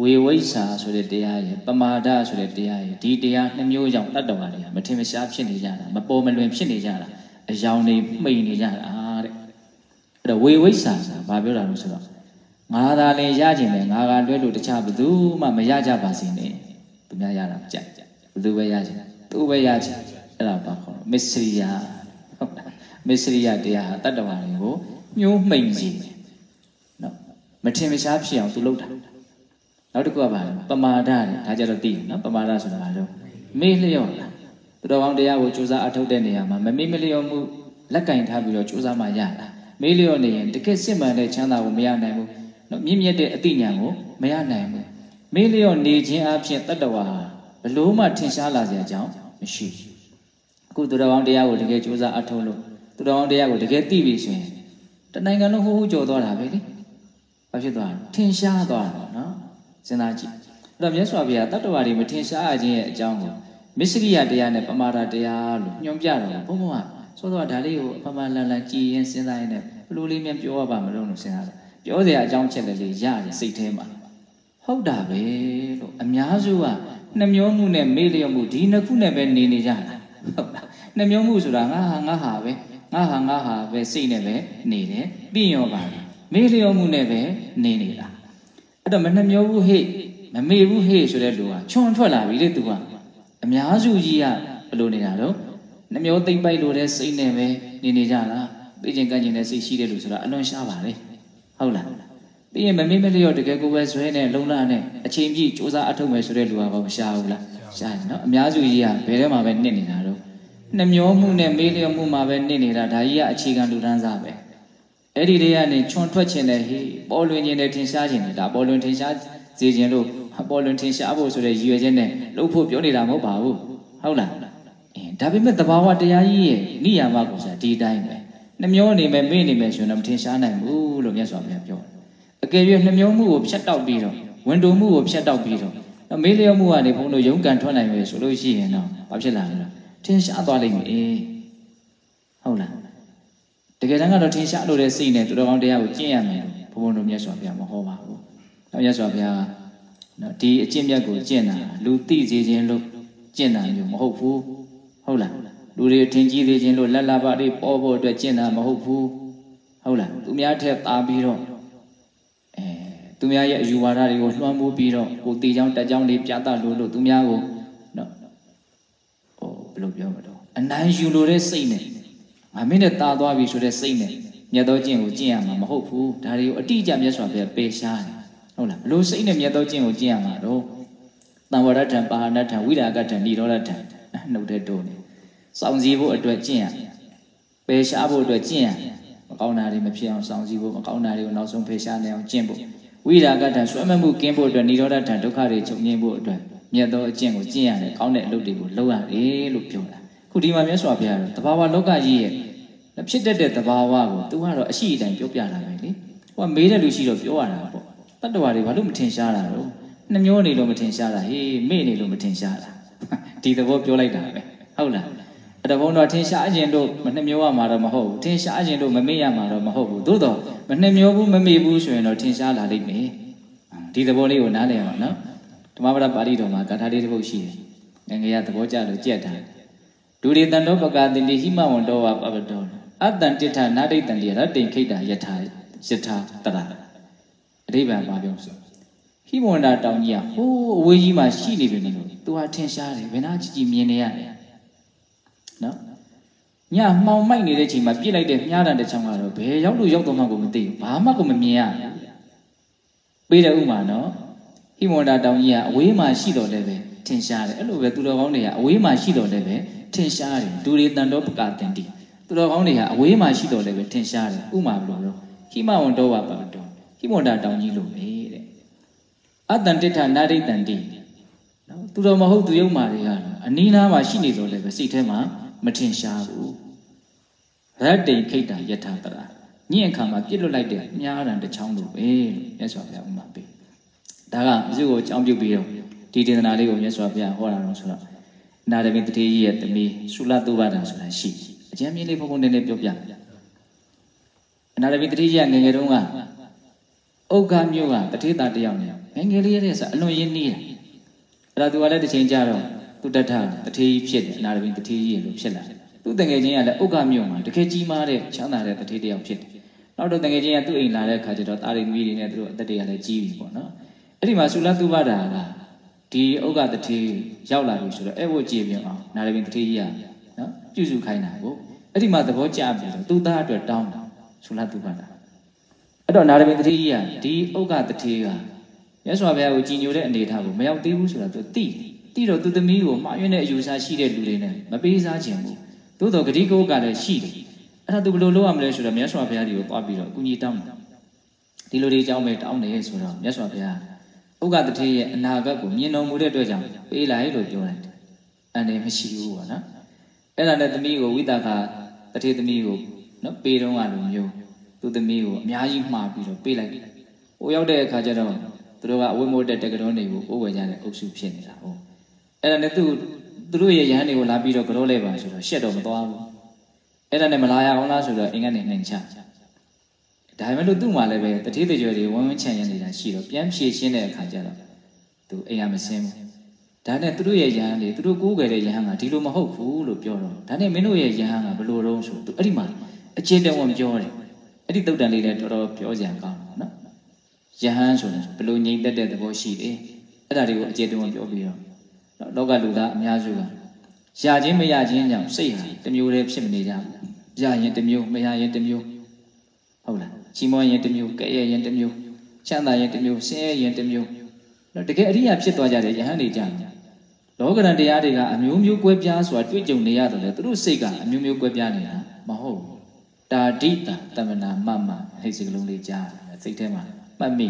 ဝေဝိဆာဆိုတဲ့တရားရယ်ပမာဒဆိုတဲ့တရားရယ်ဒီတရားနှမျိုးကြောင့်တတ္တဝါတွေကမထင်မရှားဖြစ်နေကြတာမပေါ်မလွင်ဖြစ်နေကြတာအယောင်တွေမှိန်နေကြတာတဲ့အဲ့တော့ဝေဝိဆာဆိုတာဘာပြောတာလို့ဆိုတော့ငါသာလည်းရခြင်းပဲငါကတွဲလို့တခြားဘယ်သူမှမရကြပါစေနဲ့သူများရတာကြက်ဘယ်သူပဲရခြင်းသူပဲရခြင်းအဲ့ဒါဘာခေါ်မစ္စရိယဟုတ်လားမစ္စရိယတရားဟာတတ္တဝါတွေကိုညှိုးမှိန်စေတယ်နော် မထင်မရှားဖြစ်အောင်သူလုပ်တာနောက်တစ်ခုကဘာလဲပမာဒတဲ့ဒါကြတော့သိတယ်နော်ပမာဒဆိုတာဘာလို့မေ့လျော့တာသူတော်ကောင်းတရားကိုစူးစမ်းအထောက်တဲ့နေရာမှာမမေ့မလျော့မှုလက်ကင်ထားပြီးတော့စူးစမ်းမှရတာမေ့လျော့နေရင်တကယ်စစ်မှန်တဲ့ချမ်းသာကိုမရနိုင်ဘူးနော်မြင့်မြတ်တဲ့အသိဉာဏ်ကိုမရနိုင်ဘူးမေ့လျော့နေခြင်းအပြင်တတ္တဝါဘလို့မှထင်ရှားလာစရာအကြောင်းမရှိဘူးအခုသူတော်ကောင်းတရားကိုတကယ်စူးစမ်းအထောက်လို့သူတော်ကောင်းတရားကိုတကယ်သိပြီဆိုရင်တနိုင်ငံလုံးဟိုးဟိုးကြော်သွားတာပဲလေ ဘာဖြစ်သွားလဲထင်ရှားသွားတာပေါ့နော်စဉ်းစားကြည့်အဲ့တော့မြတ်စွာဘုရားတတ္တဝါတွေမထင်ရှားခြင်းရဲ့အကြောင်းကိုမစ္စရိယတရားနဲ့ပမာဒတရားလို့ညွှန်ပြတော့ဘုံဘုံကဆိုတော့ဒါလေးကိုအမှန်လန်လန်ကြည်ရင်စဉ်းစားရင်လည်းဘလို့လေးမြန်ပြောရပါမလို့လို့စဉ်းစားတယ်ပြောစရာအကြောင်းချက်လေးရတယ်စိတ်ထဲမှာဟုတ်တာပဲလို့အများစုကနှမျောမှုနဲ့မေ့လျော့မှုဒီနှစ်ခုနဲ့ပဲနေနေကြတာဟုတ်လားနှမျောမှုဆိုတာငါဟာငါဟာပဲငါဟာငါဟာပဲစိတ်နဲ့ပဲနေတယ်ပြီးရောပါ မေ့လျော့မှုနဲ့ပဲနေနေတာအဲ့တော့မနှမျောဘူးဟေ့မမေ့ဘူးဟေ့ဆိုတဲ့လူကချွန်ထွက်လာပြီလေသူကအများစုကြီးကဘယ်လိုနေတာတော့နှမျိုးသိမ့်ပိုက်လို့တဲ့စိတ်နဲ့ပဲနေနေကြတာသိကျင်ကန့်ကျင်တဲ့စိတ်ရှိတယ်လို့ဆိုတာအလွန်ရှားပါလေဟုတ်လားပြီးရင်မမေ့မလျော့တကယ်ကိုပဲဇွဲနဲ့လုံလနဲ့အချိန်ပြည့်စူးစမ်းအထုတ်မယ်ဆိုတဲ့လူကဘာမရှားဘူးလားရှားတယ်နော်အများစုကြီးကဘယ်ထဲမှာပဲနှစ်နေတာတော့နှမျောမှုနဲ့မေးလျော့မှုမှာပဲနှစ်နေတာဒါကြီးကအခြေခံလူတန်းစားပဲ အဲ့ဒီတွေကနေချွန်ထွက်ခြင်းနဲ့ဟေးပေါ်လွင်ခြင်းနဲ့ထင်ရှားခြင်းနဲ့ဒါပေါ်လွင်ထင်ရှားစေခြင်းလို့ပေါ်လွင်ထင်ရှားဖို့ဆိုတဲ့ရည်ရွယ်ချက်နဲ့လှုပ်ဖို့ပြောနေတာမဟုတ်ပါဘူးဟုတ်လားအင်းဒါပေမဲ့တဘာဝတရားကြီးရဲ့နိယာမကိုဆိုတာဒီတိုင်းပဲနှမျောနေမယ်မေ့နေမယ်ဆိုရင်တော့မထင်ရှားနိုင်ဘူးလို့မြတ်စွာဘုရားပြောတယ်အကယ်၍နှမျောမှုကိုဖြတ်တောက်ပြီးတော့ဝန်တိုမှုကိုဖြတ်တောက်ပြီးတော့မေးလျော့မှုကနေဘုန်းတို့ရုန်းကန်ထွက်နိုင်မယ်ဆိုလို့ရှိရင်တော့ဘာဖြစ်လာလဲထင်ရှားသွားလိမ့်မယ်ဟုတ်လား တကယ်တမ်းကတော့ထင်ရှားလို့တဲ့စိတ်နဲ့သူတော်ကောင်းတရားကိုကျင့်ရမယ်ဘုန်းဘုန်းတို့မြတ်စွာဘုရားမဟောပါဘူး။တော့မြတ်စွာဘုရားကနော်ဒီအကျင့်မြတ်ကိုကျင့်တာလူသိစေခြင်းလို့ကျင့်တာမျိုးမဟုတ်ဘူး။ဟုတ်လားလူတွေထင်ကြီးစေခြင်းလို့လက်လာပါတွေပေါ်ဖို့အတွက်ကျင့်တာမဟုတ်ဘူး။ဟုတ်လားသူများထက်သာပြီးတော့အဲသူများရဲ့အယူဝါဒတွေကိုလွှမ်းမိုးပြီးတော့ကိုတီချောင်းတက်ချောင်းလေးပြသလို့လို့သူများကိုနော်ဟိုဘယ်လိုပြောမလို့အနိုင်ယူလို့တဲ့စိတ်နဲ့ ငါမင်းနဲ့တာသွားပြီဆိုတဲ့စိတ်နဲ့မြတ်သောကျင့်ကိုကျင့်ရမှာမဟုတ်ဘူးဒါတွေကိုအတိအကျမြတ်စွာဘုရားပေရှားတယ်ဟုတ်လားဘလို့စိတ်နဲ့မြတ်သောကျင့်ကိုကျင့်ရမှာတော့တံဝရထံပါဟနထံဝိရာဂထံဏိရောဓထံနှုတ်တဲ့တိုးနေစောင့်စည်းဖို့အတွက်ကျင့်ရပေရှားဖို့အတွက်ကျင့်ရမကောင်းတာတွေမဖြစ်အောင်စောင့်စည်းဖို့မကောင်းတာတွေကိုနောက်ဆုံးဖေရှားနိုင်အောင်ကျင့်ဖို့ဝိရာဂထံဆွဲမမှုကင်းဖို့အတွက်ဏိရောဓထံဒုက္ခတွေချုပ်ငြိမ်းဖို့အတွက်မြတ်သောအကျင့်ကိုကျင့်ရတယ်ကောင်းတဲ့အလုပ်တွေကိုလုပ်ရတယ်လို့ပြောတာ ခုဒီမှာမြတ်စွာဘုရားတော့တဘာဝလောကကြီးရဲ့ဖြစ်တတ်တဲ့သဘာဝကိုသူကတော့အရှိအတိုင်းပြောပြတာပဲလေဟိုကမေးတဲ့လူရှိတော့ပြောရတာပေါ့တတ္တဝါတွေဘာလို့မထင်ရှားတာတော့နှမျောနေလို့မထင်ရှားတာဟေးမေ့နေလို့မထင်ရှားတာဒီသဘောပြောလိုက်တာပဲဟုတ်လားအတဘုံတော့ထင်ရှားခြင်းတို့မနှမျောရမှာတော့မဟုတ်ဘူးထင်ရှားခြင်းတို့မမေ့ရမှာတော့မဟုတ်ဘူးသို့တော့မနှမျောဘူးမမေ့ဘူးဆိုရင်တော့ထင်ရှားလာလိမ့်မယ်ဒီသဘောလေးကိုနားလည်ရမှာနော်ဓမ္မပဒပါဠိတော်မှာဂါထာလေးတစ်ပုဒ်ရှိတယ်ငငယ်ရသဘောကျလို့ကြက်ထား ဒုရိတံတောပကတိတိဟိမဝန္တောဝပပတောအတ္တန်တိထနာဒိတံတိရတ္တိခိတ္တာယထာယထာတရအဓိပ္ပာယ်ပါပြောဆိုဟိမဝန္တာတောင်ကြီးကဟိုးအဝေးကြီးမှာရှိနေပြီလို့သူဟာထင်ရှားတယ်ဘယ်နာကြည့်ကြည့်မြင်နေရတယ်နော်ညမှောင်မိုက်နေတဲ့ချိန်မှာပြစ်လိုက်တဲ့မြားတန်တစ်ချောင်းကတော့ဘယ်ရောက်လို့ရောက်တော့မှကိုမသိဘူးဘာမှကိုမမြင်ရပေးတဲ့ဥမာနော်ဟိမဝန္တာတောင်ကြီးကအဝေးမှာရှိတော်လည်းပဲထင်ရှားတယ်အဲ့လိုပဲသူတော်ကောင်းတွေကအဝေးမှာရှိတော်လည်းပဲ ထင်ရှားတယ်ဒူရီတန်တော်ပကာတင်တီသူတော်ကောင်းတွေဟာအဝေးမှာရှိတော်လည်းပဲထင်ရှားတယ်ဥမာဘယ်လိုလဲဟိမဝန္တောဝပပတောဟိမဝန္တာတောင်ကြီးလို့ပဲတဲ့အတန်တိဋ္ဌနာရိတန်တိနော်သူတော်မဟုတ်သူယုံမာတွေကတော့အနီးနားမှာရှိနေတော်လည်းပဲစိတ်ထဲမှာမထင်ရှားဘူးရတ္တိခိတ္တယထာတရာညင်အခါမှာပြစ်လွတ်လိုက်တဲ့မြားရန်တစ်ချောင်းလို့ပဲလို့မြတ်စွာဘုရားဥမာပေးဒါကသူ့ကိုအကြောင်းပြုပြီးတော့ဒီဒေသနာလေးကိုမြတ်စွာဘုရားဟောတာတော့ဆိုတော့ နာရမင်းတတိကြီးရဲ့တမီးသုလသုဘတာဆိုတာရှိအကျမ်းမြင့်လေးဘုံဘုံနည်းနည်းပြောပြအနာရမင်းတတိကြီးကငယ်ငယ်တုန်းကဥက္ကမြို့ကတထေးသားတယောက်နဲ့ငယ်ငယ်လေးရဲ့ဆိုအလွန်ရင်းနှီးတယ်အဲ့ဒါသူကလည်းတစ်ချိန်ကြာတော့သူတထတထေးကြီးဖြစ်တယ်အနာရမင်းတထေးကြီးလို့ဖြစ်လာတယ်သူတငယ်ချင်းကလည်းဥက္ကမြို့မှာတကယ်ကြီးမားတဲ့ချမ်းသာတဲ့တထေးတယောက်ဖြစ်တယ်နောက်တော့တငယ်ချင်းကသူ့အိမ်လာတဲ့အခါကျတော့တာရီသမီးတွေနဲ့သူတို့အသက်တွေကလည်းကြီးပြီပေါ့နော်အဲ့ဒီမှာသုလသုဘတာက ဒီဥက္ကတထေးရောက်လာပြီဆိုတော့အဲ့ဝတ်ကြည့်ပြန်အောင်နာရမင်းတထေးကြီးကနော်ပြုစုခိုင်းတာကိုအဲ့ဒီမှာသဘောကျပြီတော့သူ့သားအတွက်တောင်းတာသုလသုဘတာအဲ့တော့နာရမင်းတထေးကြီးကဒီဥက္ကတထေးကရသော်ဘုရားကိုကြည်ညိုတဲ့အနေထားကိုမရောက်သေးဘူးဆိုတာသူသိသိတော့သူသမီးကိုမှားယွင်းတဲ့အယူဆရှိတဲ့လူတွေနဲ့မပေးစားခြင်းဘူးသို့တော့ဂတိကိုကလည်းရှိတယ်အဲ့ဒါသူဘယ်လိုလုပ်ရမလဲဆိုတော့မြတ်စွာဘုရားကြီးကိုသွားပြီးတော့အကူကြီးတောင်းတယ်ဒီလိုတွေအကြောင်းပဲတောင်းတယ်ဆိုတော့မြတ်စွာဘုရား ဥက္ကတထေရဲ့အနာဂတ်ကိုမြင်တော်မူတဲ့အတွက်ကြောင့်ပေးလိုက်လို့ပြောလိုက်တယ်။အနေမရှိဘူးပေါ့နော်။အဲ့ဒါနဲ့သမီးကိုဝိတခါတထေသမီးကိုနော်ပေးတော့ကလိုမျိုးသူသမီးကိုအများကြီးမှားပြီးတော့ပေးလိုက်တယ်။ဟိုရောက်တဲ့အခါကျတော့သူတို့ကအဝိမိုးတဲ့တက္ကသိုလ်တွေကိုပို့ဝယ်ကြတဲ့အုပ်စုဖြစ်နေတာဟုတ်။အဲ့ဒါနဲ့သူသူတို့ရဲ့ရဟန်းတွေကိုလာပြီးတော့ကြောလဲပါဆိုတော့ရှက်တော့မသွားဘူး။အဲ့ဒါနဲ့မလာရအောင်လားဆိုတော့အင်္ဂနဲ့နှင်ချ။ ဒါပေမဲ့လို့သူ့မှာလည်းပဲတတိတကြွတွေဝန်းဝန်းချန်ရနေတာရှိတော့ပြန်ဖြည့်ရှင်းတဲ့အခါကျတော့သူအိမ်ကမစင်းဘူးဒါနဲ့သူတို့ရဲ့ယဟန်တွေသူတို့ကိုးကြတဲ့ယဟန်ကဒီလိုမဟုတ်ဘူးလို့ပြောတော့ဒါနဲ့မင်းတို့ရဲ့ယဟန်ကဘယ်လိုတုံးဆိုသူအဲ့ဒီမှာအခြေတဝံပြောတယ်အဲ့ဒီတုတ်တန်လေးလည်းတော်တော်ပြောစရာကောင်းတယ်နော်ယဟန်ဆိုတာဘယ်လိုငြိမ်သက်တဲ့သဘောရှိတယ်အဲ့ဒါတွေကိုအခြေတဝံပြောပြီးတော့လောကလူသားအများစုကရခြင်းမရခြင်းကြောင့်စိတ်ဟာတစ်မျိုးတည်းဖြစ်မနေကြဘူးရရင်တစ်မျိုးမရရင်တစ်မျိုးဟုတ်လား ချီးမွမ်းရင်တစ်မျိုးကဲ့ရဲ့ရင်တစ်မျိုးချမ်းသာရင်တစ်မျိုးဆင်းရဲရင်တစ်မျိုးတော့တကယ်အရိယာဖြစ်သွားကြတယ်ယဟန်နေကြတယ်လောကရန်တရားတွေကအမျိုးမျိုးကွဲပြားစွာတွေ့ကြုံနေရတယ်လေသူတို့စိတ်ကအမျိုးမျိုးကွဲပြားနေတာမဟုတ်ဘူးတာဒိတာတမနာမမဟိတ်စကလုံးလေးကြားတယ်စိတ်ထဲမှာမှတ်မိ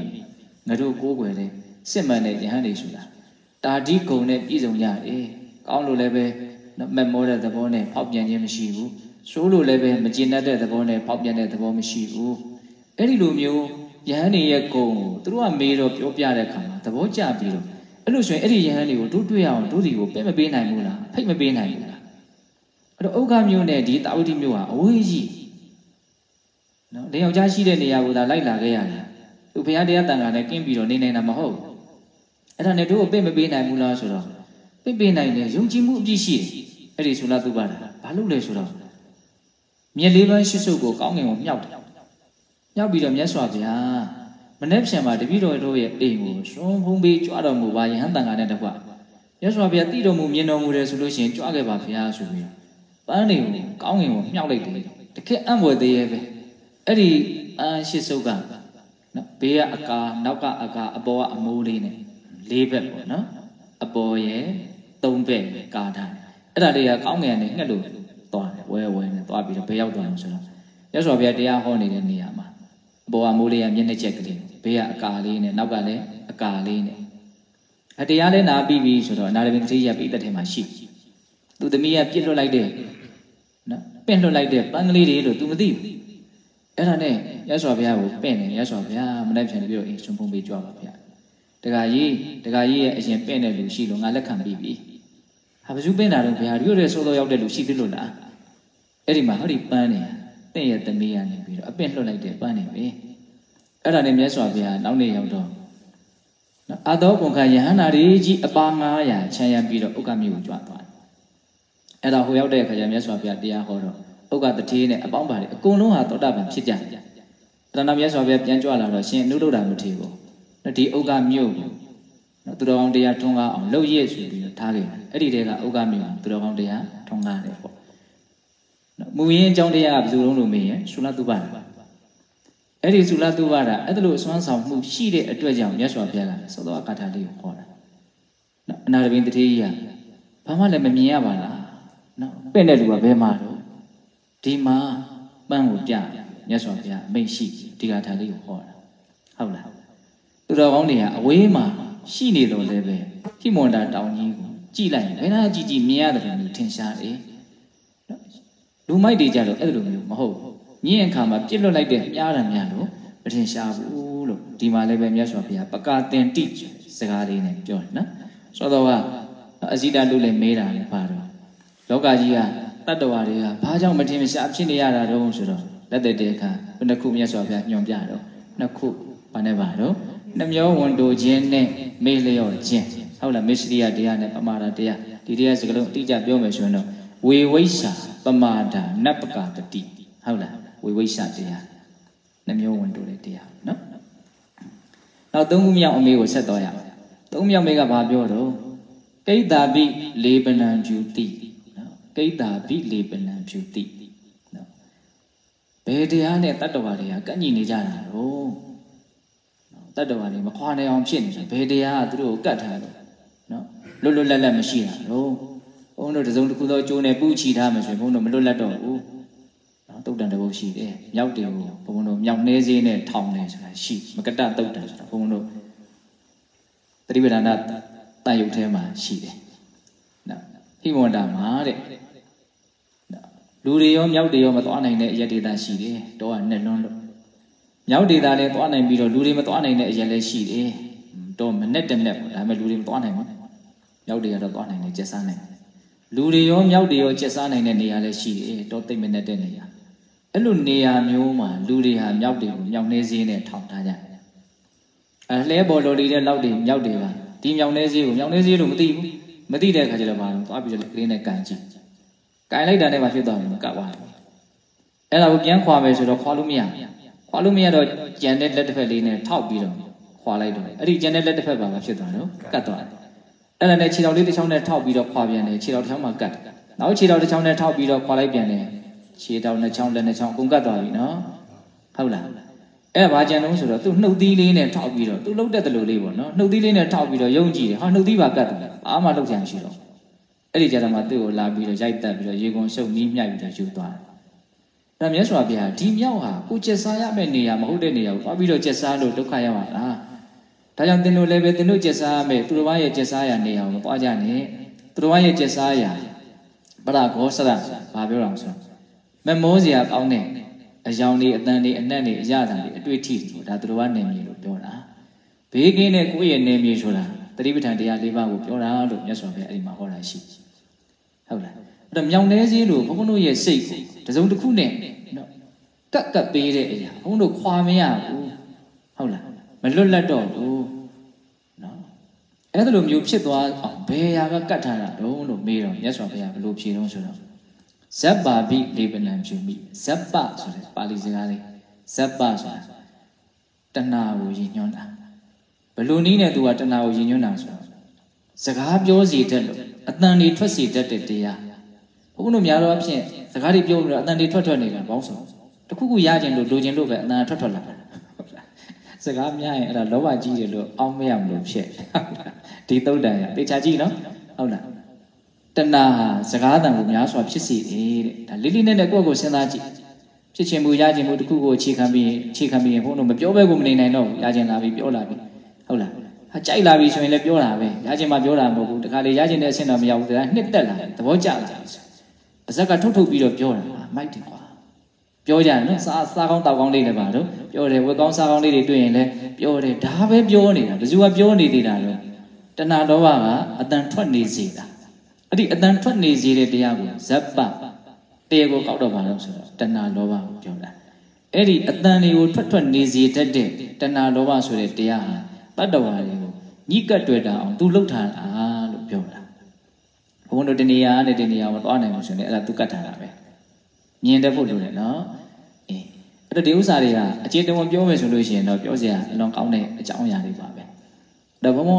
ငါတို့ကိုးကွယ်တဲ့စစ်မှန်တဲ့ယဟန်တွေဆိုတာတာဒိကုံနဲ့ပြည့်စုံကြတယ်ကောင်းလို့လည်းပဲမက်မောတဲ့သဘောနဲ့ဖောက်ပြန်ခြင်းမရှိဘူးဆိုးလို့လည်းပဲမကျင်တတ်တဲ့သဘောနဲ့ဖောက်ပြန်တဲ့သဘောမရှိဘူး အဲ့ဒီလိုမျိုးယဟန်တွေရဲ့ဂုံကိုသူတို့ကမေးတော့ပြောပြတဲ့အခါမှာသဘောကျပြီးတော့အဲ့လိုဆိုရင်အဲ့ဒီယဟန်တွေကိုတို့တွေ့ရအောင်တို့ဒီကိုပဲမပေးနိုင်ဘူးလားဖိတ်မပေးနိုင်ဘူးလားအဲ့တော့ဥက္ကမျိုးနဲ့ဒီတာဝတိမျိုးဟာအဝေးကြီးနော်လေယောက်ျားရှိတဲ့နေရာကိုသာလိုက်လာခဲ့ရတယ်သူဘုရားတရားတန်ခါနဲ့ကင်းပြီးတော့နေနေတာမဟုတ်အဲ့ဒါနဲ့တို့ကိုပိတ်မပေးနိုင်ဘူးလားဆိုတော့ပိတ်ပေးနိုင်တယ်ယုံကြည်မှုအပြည့်ရှိတယ်အဲ့ဒီဆိုလားသူပါတာဘာလို့လဲဆိုတော့မြက်လေးပန်းရှိစုပ်ကိုကောင်းငင်ကိုမြောက်တယ် မြောက်ပြီးတော့မြတ်စွာဘုရားမနေ့ဖြန်မှာတပည့်တော်တို့ရဲ့အိမ်ကိုစွန့်ဖုံးပေးကြွတော်မူပါယဟန်တန်ခါနဲ့တကွမြတ်စွာဘုရားတည်တော်မူမြင်တော်မူတယ်ဆိုလို့ရှိရင်ကြွခဲ့ပါဘုရားဆိုပြီးပန်းတွေကိုကောင်းငင်ကိုမြောက်လိုက်တယ်တကယ်အံ့ဖွယ်သေးရဲ့ပဲအဲ့ဒီအန်ရှိစုပ်ကနော်ဘေးကအကာနောက်ကအကာအပေါ်ကအမိုးလေးနဲ့လေးဘက်ပေါ့နော်အပေါ်ရဲ့သုံးဘက်ကာထားအဲ့ဒါတွေကကောင်းငင်နဲ့ငှက်လို့သွားတယ်ဝဲဝဲနဲ့သွားပြီးတော့ဘယ်ရောက်သွားအောင်ဆိုတော့ရသော်ဘုရားတရားဟောနေတဲ့နေရာမှာ အပေါ်ကမိုးလေးကမျက်နှာချက်ကလေးဘေးကအကာလေးနဲ့နောက်ကလည်းအကာလေးနဲ့အတရားလည်းနာပြီးပြီဆိုတော့အနာရဘင်တိရပိသက်ထဲမှာရှိသူသမီးကပြစ်လွတ်လိုက်တဲ့နော်ပင့်လွတ်လိုက်တဲ့ပန်းကလေးတွေလို့ तू မသိဘူးအဲ့ဒါနဲ့ရသော်ဘုရားကိုပင့်တယ်ရသော်ဘုရားမနေ့ပြန်ပြီးတော့အိမ်ဆွန်ဖုံးပေးကြွပါဗျာတခါကြီးတခါကြီးရဲ့အရင်ပင့်တဲ့လူရှိလို့ငါလက်ခံပြီးပြီဟာဘယ်သူပင့်တာတော့ဘုရားဒီလိုတဲ့ဆိုးတော့ရောက်တဲ့လူရှိသေးလို့လားအဲ့ဒီမှာဟောဒီပန်းနေတ င့်ရဲ့သမီးကနေပြီးတော့အပင့်လွတ်လိုက်တဲ့ပန်းနေပဲအဲ့ဒါနဲ့မြတ်စွာဘုရားနောက်နေ့ရောက်တော့နော်အာသောကုန်ခယဟန္တာရီကြီးအပါ900ခြံရံပြီးတော့ဥက္ကမြို့ကိုကြွသွားတယ်အဲ့ဒါဟိုရောက်တဲ့အခါကျမြတ်စွာဘုရားတရားဟောတော့ဥက္ကတတိနဲ့အပေါင်းပါတယ်အကုန်လုံးဟာသောတာပန်ဖြစ်ကြတယ်တဏ္ဍမြတ်စွာဘုရားပြန်ကြွလာတော့ရှင်အနုဒ္ဒတာမထေဘူးနော်ဒီဥက္ကမြို့ကိုနော်သူတော်ကောင်းတရားထွန်းကားအောင်လှုပ်ရည်ဆိုပြီးတော့ထားခဲ့တယ်အဲ့ဒီတည်းကဥက္ကမြို့သူတော်ကောင်းတရားထွန်းကားတယ်ပေါ့နော် မူရင်းအကြောင်းတရားကဘယ်သူလုံးလို့မေးရင်သုလတုပ္ပါအဲ့ဒီသုလတုပ္ပါဒအဲ့ဒါလို့အစွမ်းဆောင်မှုရှိတဲ့အတွက်ကြောင့်မြတ်စွာဘုရားကသောတော်ကာထာလေးကိုခေါ်တာနော်အနာရဘင်တတိယဘာမှလည်းမမြင်ရပါလားနော်ပင့်တဲ့လူကဘယ်မှာတော့ဒီမှာပန်းကိုပြမြတ်စွာဘုရားအမိန့်ရှိဒီကာထာလေးကိုခေါ်တာဟုတ်လားသူတော်ကောင်းတွေကအဝေးမှာရှိနေတော့လည်းပဲဟိမွန်တာတောင်ကြီးကိုကြည့်လိုက်ရင်ဘယ်နာကြည့်ကြည့်မြင်ရတယ်လို့ထင်ရှားတယ် လူမိုက်တွေကြတော့အဲ့လိုမျိုးမဟုတ်ဘူးညင်အခါမှာပြစ်လွတ်လိုက်တဲ့မြားတယ်များလို့မထင်ရှားဘူးလို့ဒီမှာလည်းပဲမြတ်စွာဘုရားပကာတင်တိစကားလေးနဲ့ပြောတယ်နော်ဆိုတော့ကအဇိတလူလည်းမေးတာလည်းပါတော့လောကကြီးကတတ္တဝါတွေကဘာကြောင့်မထင်မရှားဖြစ်နေရတာတုံးဆိုတော့လက်သက်တဲ့အခါဘယ်နှခုမြတ်စွာဘုရားညွှန်ပြတော့နှစ်ခုဘာနဲ့ပါတော့နှမျောဝန်တိုခြင်းနဲ့မေးလျော့ခြင်းဟုတ်လားမစ္စရိယတရားနဲ့ပမာဒတရားဒီတရားစကလုံးအတိအကျပြောမယ်ဆိုရင်တော့ ဝေဝိစ္ဆာပမာဒနပကတတိဟုတ်လားဝေဝိစ္ဆာတရားနှမျောဝန်တိုတဲ့တရားနော်နောက်သုံးခုမြောက်အမေကိုဆက်တော်ရအောင်သုံးမြောက်မေကဘာပြောတော့ကိတ္တာပိလေပနံဂျူတိနော်ကိတ္တာပိလေပနံဂျူတိနော်ဘယ်တရားနဲ့တတ္တဝါတွေကကန့်ညီနေကြတာတော့တတ္တဝါတွေမခွာနိုင်အောင်ဖြစ်နေတယ်ဘယ်တရားကသူတို့ကိုကတ်ထားတယ်နော်လွတ်လွတ်လပ်လပ်မရှိတာတော့ဘု န်းတို့တစုံတစ်ခုသောကျိုးနဲ့ပူချီထားမှဆိုရင်ဘုန်းတို့မလွတ်လပ်တော့ဘူးနော်တုတ်တန်တဘုတ်ရှိတယ်မြောက်တယ်ဘုန်းတို့မြောက်နှဲစည်းနဲ့ထောင်တယ်ဆိုတာရှိမကတတုတ်တန်ဆိုတာဘုန်းတို့သတိပဋ္ဌာန်တန်ရုပ်ထဲမှာရှိတယ်နော်ဟိမဝန္တာမှာတဲ့လူတွေရောမြောက်တွေရောမသွားနိုင်တဲ့အရက်ဒေတာရှိတယ်တော့ကနဲ့လွန်းလို့မြောက်ဒေတာလည်းသွားနိုင်ပြီးတော့လူတွေမသွားနိုင်တဲ့အရက်လည်းရှိတယ်တော့မနဲ့တနဲ့ပေါ့ဒါပေမဲ့လူတွေမသွားနိုင်ဘူးမြောက်တွေကတော့သွားနိုင်တယ်ကျက်စားနိုင်တယ် လူတွေရောမြောက်တွေရောကျက်စားနိုင်တဲ့နေရာလည်းရှိတယ်တော့သိမနဲ့တဲ့နေရာအဲ့လိုနေရာမျိုးမှာလူတွေဟာမြောက်တွေကိုမြောက်နှဲစည်းနဲ့ထောင်ထားကြတယ်အဲလှဲပေါ်လိုနေတဲ့လောက်တွေမြောက်တွေကဒီမြောက်နှဲစည်းကိုမြောက်နှဲစည်းလို့မသိဘူးမသိတဲ့အခါကျတော့ဘာလို့သွားပြီးတော့ကလေးနဲ့ကန်ကြည့်ကန်လိုက်တာနဲ့မှဖြစ်သွားတယ်ကပ်သွားတယ်အဲ့ဒါကိုပြန်ခွာမယ်ဆိုတော့ခွာလို့မရခွာလို့မရတော့ကြံတဲ့လက်တစ်ဖက်လေးနဲ့ထောက်ပြီးတော့ခွာလိုက်တော့အဲ့ဒီကြံတဲ့လက်တစ်ဖက်ပါမှဖြစ်သွားတော့ကတ်သွားတယ် အဲ့ဒါနဲ့ခြေတော်လေးတစ်ချောင်းနဲ့ထောက်ပြီးတော့ခွာပြန်တယ်ခြေတော်တစ်ချောင်းမှာကတ်နောက်ခြေတော်တစ်ချောင်းနဲ့ထောက်ပြီးတော့ခွာလိုက်ပြန်တယ်ခြေတော်နှစ်ချောင်းလက်နှစ်ချောင်းအကုန်ကတ်သွားပြီနော်ဟုတ်လားအဲ့ဒါဘာကြံလုံးဆိုတော့သူနှုတ်သီးလေးနဲ့ထောက်ပြီးတော့သူလှုပ်တဲ့တလူလေးပေါ့နော်နှုတ်သီးလေးနဲ့ထောက်ပြီးတော့ယုံကြည်တယ်ဟာနှုတ်သီးပါကတ်တယ်ဘာမှလှုပ်ချင်မရှိတော့အဲ့ဒီကြတော့မှသူ့ကိုလာပြီးတော့ရိုက်တက်ပြီးတော့ရေကုန်ရှုပ်နီးမြှိုက်ပြီးတော့ယူသွားတယ်ဒါမြတ်စွာဘုရားဒီမြောက်ဟာကိုကျက်စားရမယ့်နေရာမဟုတ်တဲ့နေရာကိုသွားပြီးတော့ကျက်စားလို့ဒုက္ခရောက်လာ ဒါကြောင့်သင်တို့လည်းပဲသင်တို့ကျက်စားရမယ့်သူတော်ဘာရဲ့ကျက်စားရနေရာကိုမသွားကြနဲ့သူတော်ဘာရဲ့ကျက်စားရပရဂောစရဘာပြောတာဆိုမမောစရာကောင်းတဲ့အယောင်တွေအတန်တွေအနက်တွေအရသာတွေအတွေ့အထိတွေဒါသူတော်ဘာနေမြေလို့ပြောတာဘေးကင်းတဲ့ကိုယ့်ရဲ့နေမြေဆိုတာတတိပဋ္ဌာန်တရား၄ပါးကိုပြောတာလို့မြတ်စွာဘုရားအဲ့ဒီမှာဟောတာရှိဟုတ်လားအဲ့တော့မြောင်နေစည်းလို့ဘုန်းဘုန်းတို့ရဲ့စိတ်ကိုတစုံတစ်ခုနဲ့နော်ကက်ကပ်ပေးတဲ့အရာဘုန်းတို့ခွာမရဘူးဟုတ်လား မလွတ်လပ်တော့ဘူးနော်အဲ့ဒါလိုမျိုးဖြစ်သွားအောင်ဘယ်ရာကကတ်ထားတာတုံးလို့မေးတော့မြတ်စွာဘုရားဘယ်လိုဖြေတော့ဆိုတော့ဇက်ပါပိလေပနံဖြူမိဇက်ပဆိုတဲ့ပါဠိစကားလေးဇက်ပဆိုတာတဏှာကိုရည်ညွှန်းတာဘယ်လိုနည်းနဲ့သူကတဏှာကိုရည်ညွှန်းတာဆိုတော့စကားပြောစီတတ်လို့အတန်တွေထွက်စီတတ်တဲ့တရားဘုန်းတို့များတော့အဖြစ်စကားတွေပြောပြီးတော့အတန်တွေထွက်ထွက်နေတာဘောင်းဆုံးတခုခုရခြင်းလို့လိုခြင်းလို့ပဲအတန်ထွက်ထွက်လာတာ စကားများရင်အဲ့ဒါလောဘကြီးတယ်လို့အောင်းမရမလို့ဖြစ်ဒီသုတ်တန်ရတေချာကြည့်နော်ဟုတ်လားတဏှာဟာစကားတန်ကိုများစွာဖြစ်စီတယ်တဲ့ဒါလေးလေးနက်နက်ကိုယ့်ကိုစဉ်းစားကြည့်ဖြစ်ခြင်းမူရခြင်းမူတစ်ခုကိုအခြေခံပြီးအခြေခံပြီးဘုန်းတို့မပြောဘဲကိုမနေနိုင်တော့ဘူးရခြင်းလာပြီးပြောလာပြီးဟုတ်လားဟာကြိုက်လာပြီဆိုရင်လည်းပြောတာပဲရခြင်းမှပြောတာမဟုတ်ဘူးတခါလေရခြင်းတဲ့အဆင့်တော့မရောက်ဘူးဒါနှစ်တက်လာတယ်သဘောကျလာတယ်ပါဇက်ကထုတ်ထုတ်ပြီးတော့ပြောတာမိုက်တယ်ကွာပြောကြတယ်နော်စားစားကောင်းတောက်ကောင်းလေးလည်းပါတော့ ပြောတယ်ဝက်ကောင်းစားကောင်းလေးတွေတွေ့ရင်လည်းပြောတယ်ဒါပဲပြောနေတာဘယ်သူကပြောနေသေးတာလဲတဏှာလောဘကအတန်ထွက်နေစေတာအဲ့ဒီအတန်ထွက်နေစေတဲ့တရားကိုဇပ်ပတရားကိုကောက်တော့ပါလို့ဆိုတော့တဏှာလောဘကိုပြောတာအဲ့ဒီအတန်တွေကိုထွက်ထွက်နေစေတတ်တဲ့တဏှာလောဘဆိုတဲ့တရားဟာတတ္တဝါတွေကိုညှိကပ်တွေ့တာအောင်သူလှုပ်ထားတာလို့ပြောတာဘုန်းတို့တဏှာနဲ့တဏှာမသွားနိုင်ဘူးဆိုရင်အဲ့ဒါသူကတ်ထားတာပဲမြင်တတ်ဖို့လိုတယ်နော်အေး အဲ့တော့ဒီဥစ္စာတွေကအကျေတဝန်ပြောမယ်ဆိုလို့ရှိရင်တော့ပြောစရာအလွန်ကောင်းတဲ့အကြောင်းအရာတွေပါပဲဒါဘုံဘုံ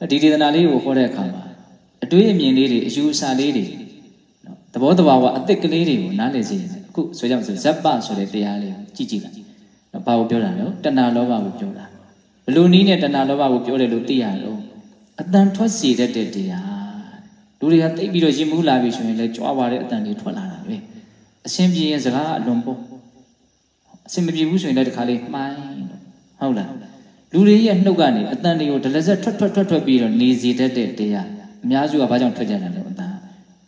ကဒီဒေသနာလေးကိုခေါ်တဲ့အခါမှာအတွေးအမြင်လေးတွေအယူအဆလေးတွေနော်သဘောတဘာဝအသစ်ကလေးတွေကိုနားလည်စေအခုဆိုကြမစို့ဇက်ပဆိုတဲ့တရားလေးကိုကြည့်ကြည့်လိုက်နော်ဘာကိုပြောတာလဲတဏှာလောဘကိုပြောတာဘလို့နီးနဲ့တဏှာလောဘကိုပြောတယ်လို့သိရတော့အတန်ထွက်စေတတ်တဲ့တရားလူတွေကတိတ်ပြီးတော့ရင်မူးလာပြီဆိုရင်လည်းကြွားပါတဲ့အတန်တွေထွက်လာတာပဲအရှင်ပြေရင်စကားအလွန်ပေါ့ အရှင်မပြေဘူးဆိုရင်လည်းဒီခါလေးမှိုင်းဟုတ်လားလူတွေရဲ့နှုတ်ကနေအတန်တွေကိုဒလဇက်ထွက်ထွက်ထွက်ထွက်ပြီးတော့နေစီတတ်တဲ့တရားအများစုကဘာကြောင့်ထွက်ကြတယ်လဲအတန်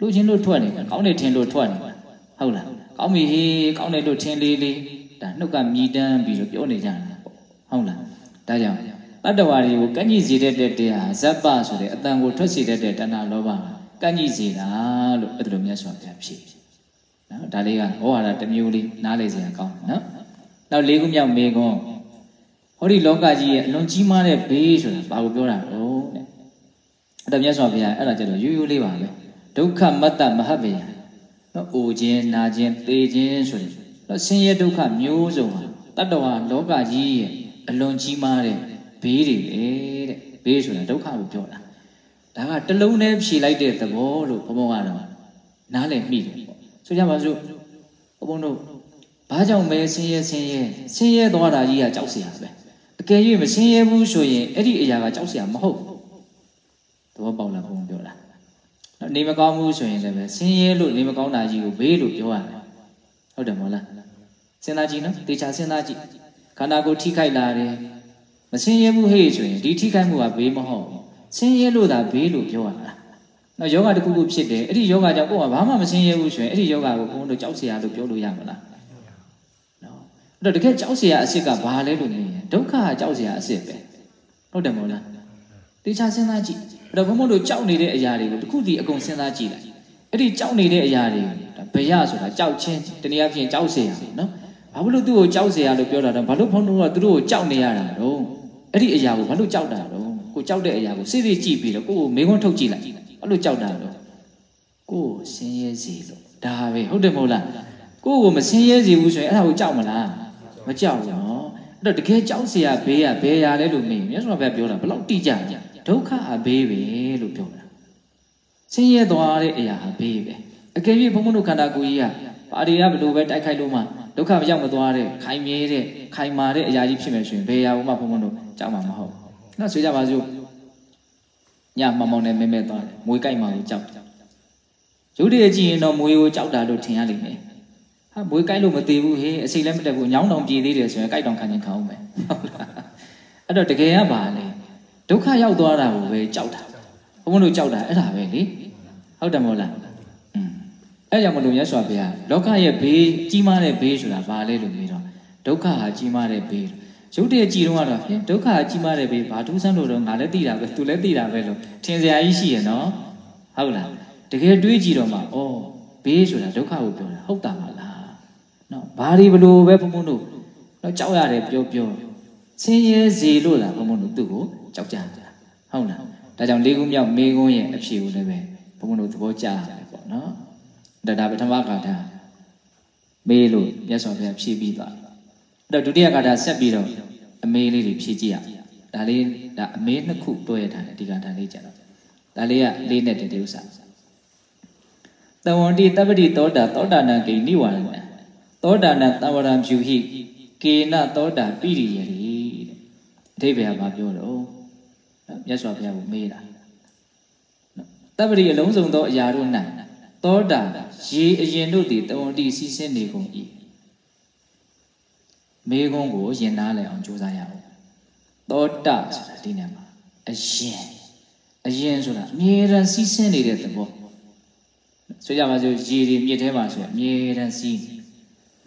လူချင်းလို့ထွက်နေတာကောင်းနေထင်လို့ထွက်နေတာဟုတ်လားကောင်းပြီဟေးကောင်းတယ်လို့ထင်လေးလေးဒါနှုတ်ကမြည်တမ်းပြီးတော့ပြောနေကြတာပေါ့ဟုတ်လားဒါကြောင့်တတ္တဝါတွေကိုကန့်ညိစေတတ်တဲ့တရားဇက်ပဆိုတဲ့အတန်ကိုထွက်စေတတ်တဲ့တဏှာလောဘကန့်ညိစေတာလို့အဲ့ဒါလိုမြတ်စွာဘုရားဖြေနော်ဒါလေးကဟောဟာတာတစ်မျိုးလေးနားလည်စရာကောင်းတယ်နော် နောက်လေးခုမြောက်မေခွန်းဟောဒီလောကကြီးရဲ့အလွန်ကြီးမားတဲ့ဘေးဆိုတာဘာကိုပြောတာတော့တဲ့အဲ့ဒါမြတ်စွာဘုရားအဲ့ဒါကျတော့ရိုးရိုးလေးပါပဲဒုက္ခမတ္တမဟဗေယနော်အိုခြင်းနာခြင်းသေခြင်းဆိုရင်နော်ဆင်းရဲဒုက္ခမျိုးစုံဟာတတ္တဝါလောကကြီးရဲ့အလွန်ကြီးမားတဲ့ဘေးတွေပဲတဲ့ဘေးဆိုတာဒုက္ခကိုပြောတာဒါကတလုံးနဲ့ဖြေလိုက်တဲ့သဘောလို့ဘုံဘုံကတော့နားလည်မိတယ်ပေါ့ဆိုကြပါစို့ဘုံဘုံတို့ ။ဘာကြောင့်မဲဆင်းရဲဆင်းရဲဆင်းရဲသွားတာကြီးကကြောက်စရာပဲ။အကယ်၍မဆင်းရဲဘူးဆိုရင်အဲ့ဒီအရာကကြောက်စရာမဟုတ်ဘူး။သဘောပေါက်လားဘုံပြောလား။နော်နေမကောင်းဘူးဆိုရင်လည်းဆင်းရဲလို့နေမကောင်းတာကြီးကိုဘေးလို့ပြောရတယ်။ဟုတ်တယ်မဟုတ်လား။စဉ်းစားကြည့်နော်။တေချာစဉ်းစားကြည့်။ခန္ဓာကိုယ်ထိခိုက်လာတယ်။မဆင်းရဲဘူးဟဲ့ဆိုရင်ဒီထိခိုက်မှုကဘေးမဟုတ်ဘူး။ဆင်းရဲလို့သာဘေးလို့ပြောရတာ။နော်ယောဂတစ်ခုခုဖြစ်တယ်။အဲ့ဒီယောဂကြောင့်ကိုယ်ကဘာမှမဆင်းရဲဘူးဆိုရင်အဲ့ဒီယောဂကိုဘုံတို့ကြောက်စရာလို့ပြောလို့ရမလား။ အဲ့တော့တကယ်ကြောက်စရာအစ်စ်ကဘာလဲလို့မြင်ရင်ဒုက္ခကကြောက်စရာအစ်စ်ပဲဟုတ်တယ်မဟုတ်လားတေချာစဉ်းစားကြည့်အဲ့တော့ဘုမို့လို့ကြောက်နေတဲ့အရာတွေကိုတစ်ခုစီအကုန်စဉ်းစားကြည့်လိုက်အဲ့ဒီကြောက်နေတဲ့အရာတွေဒါဘယဆိုတာကြောက်ချင်းတနည်းအားဖြင့်ကြောက်စရာနော်ဘာလို့သူ့ကိုကြောက်စရာလို့ပြောတာတော့ဘာလို့ဘုန်းတော်ကသူတို့ကိုကြောက်နေရတာတော့အဲ့ဒီအရာကိုဘာလို့ကြောက်တာတော့ကိုကြောက်တဲ့အရာကိုစိစိကြည့်ပြီးတော့ကိုကိုမေခွန်းထုတ်ကြည့်လိုက်ဘာလို့ကြောက်တာတော့ကိုကိုဆင်းရဲစေလို့ဒါပဲဟုတ်တယ်မဟုတ်လားကိုကိုမဆင်းရဲစေဘူးဆိုရင်အဲ့ဒါကိုကြောက်မလား မကြောက်ဘူးနော်အဲ့တော့တကယ်ကြောက်เสียဘေးကဘယ်ရာလဲလို့မေးမြတ်စွာဘုရားပြောတာဘလောက်တိကျကြဒ ဒုက္ခအဘေးပဲလို့ပြောတာဆင်းရဲသွားတဲ့အရာအဘေးပဲအကယ်၍ဘုံဘုံတို့ခန္ဓာကိုယ်ကြီးကပါရီကဘလို့ပဲတိုက်ခိုက်လို့မှဒုက္ခမရောက်မသွားတဲ့ခိုင်မြဲတဲ့ခိုင်မာတဲ့အရာကြီးဖြစ်မယ်ဆိုရင်ဘယ်အရာမှဘုံဘုံတို့ကြောက်မှာမဟုတ်ဘူးနော်ဆိုကြပါစို့ညမမောင်နဲ့မဲမဲသွားတယ်မွေးကြိုက်မှကိုကြောက်တယ်ရုပ်တည်းကြည့်ရင်တော့မွေးကိုကြောက်တာလို့ထင်ရလိမ့်မယ် ဟာမွေးကြိုက်လို့မသေးဘူးဟေးအစိတ်လည်းမတက်ဘူးညောင်းတောင်ပြေးသေးတယ်ဆိုရင်ကြိုက်တောင်ခံရင်ခံအောင်မယ်ဟုတ်လားအဲ့တော့တကယ်ကပါလေဒုက္ခရောက်သွားတာကိုပဲကြောက်တာဘုံဘုံတို့ကြောက်တာအဲ့ဒါပဲလေဟုတ်တယ်မဟုတ်လားอืมအဲ့ကြောင့်မလို့ရသော်ဘုရားလောကရဲ့ဘေးကြီးမားတဲ့ဘေးဆိုတာဘာလဲလို့မေးတော့ဒုက္ခဟာကြီးမားတဲ့ဘေးရုပ်တည်းကြည်တော့ကတော့ဟင်ဒုက္ခကြီးမားတဲ့ဘေးဘာထူးဆန်းလို့တော့ငါလည်းသိတာပဲသူလည်းသိတာပဲလို့ထင်စရာကြီးရှိရနော်ဟုတ်လားတကယ်တွေးကြည့်တော့မှဩဘေးဆိုတာဒုက္ခကိုပြောတာဟုတ်တာမလား နော်ဘာဒီဘလို့ပဲဘုံဘုံတို့တော့ကြောက်ရတယ်ပြောပြောဆင်းရဲစေလို့လားဘုံဘုံတို့သူ့ကိုကြောက်ကြတာဟုတ်လားဒါကြောင့်လေးခုမြောက်မေကုန်းရဲ့အဖြေကိုလည်းပဲဘုံဘုံတို့သဘောကျရတယ်ပေါ့နော်ဒါဒါပထမကာထာမေးလို့မြတ်စွာဘုရားဖြေပြီးသွားအဲ့တော့ဒုတိယကာထာဆက်ပြီးတော့အမေးလေးတွေဖြေကြည့်ရဒါလေးဒါအမေးနှစ်ခုတွဲထားတယ်ဒီကာထာလေးကြတော့ဒါလေးကလေးနဲ့တည်းဥစ္စာတဝန္တိတပ္ပတိသောတာသောတာနံဂိနိဝါရဏ သောတာနံသဝရံဖြူဟိကေနသောတာပိရိယတိတဲ့အဓိပ္ပာယ်ကဘာပြောတော့မြတ်စွာဘုရားကိုမေးတာတပ္ပတိအလုံးစုံသောအရာတို့၌သောတာရေအရင်တို့သည်တဝန္တိစီးဆင်းနေကုန်၏မေကုန်းကိုရင်နာလဲအောင်ကြိုးစားရအောင်သောတာဆိုတာဒီနေမှာအရင်အရင်ဆိုတာအမြဲတမ်းစီးဆင်းနေတဲ့သဘောဆိုကြပါစို့ရေတွေမြစ်ထဲမှာဆိုရင်အမြဲတမ်းစီးနေ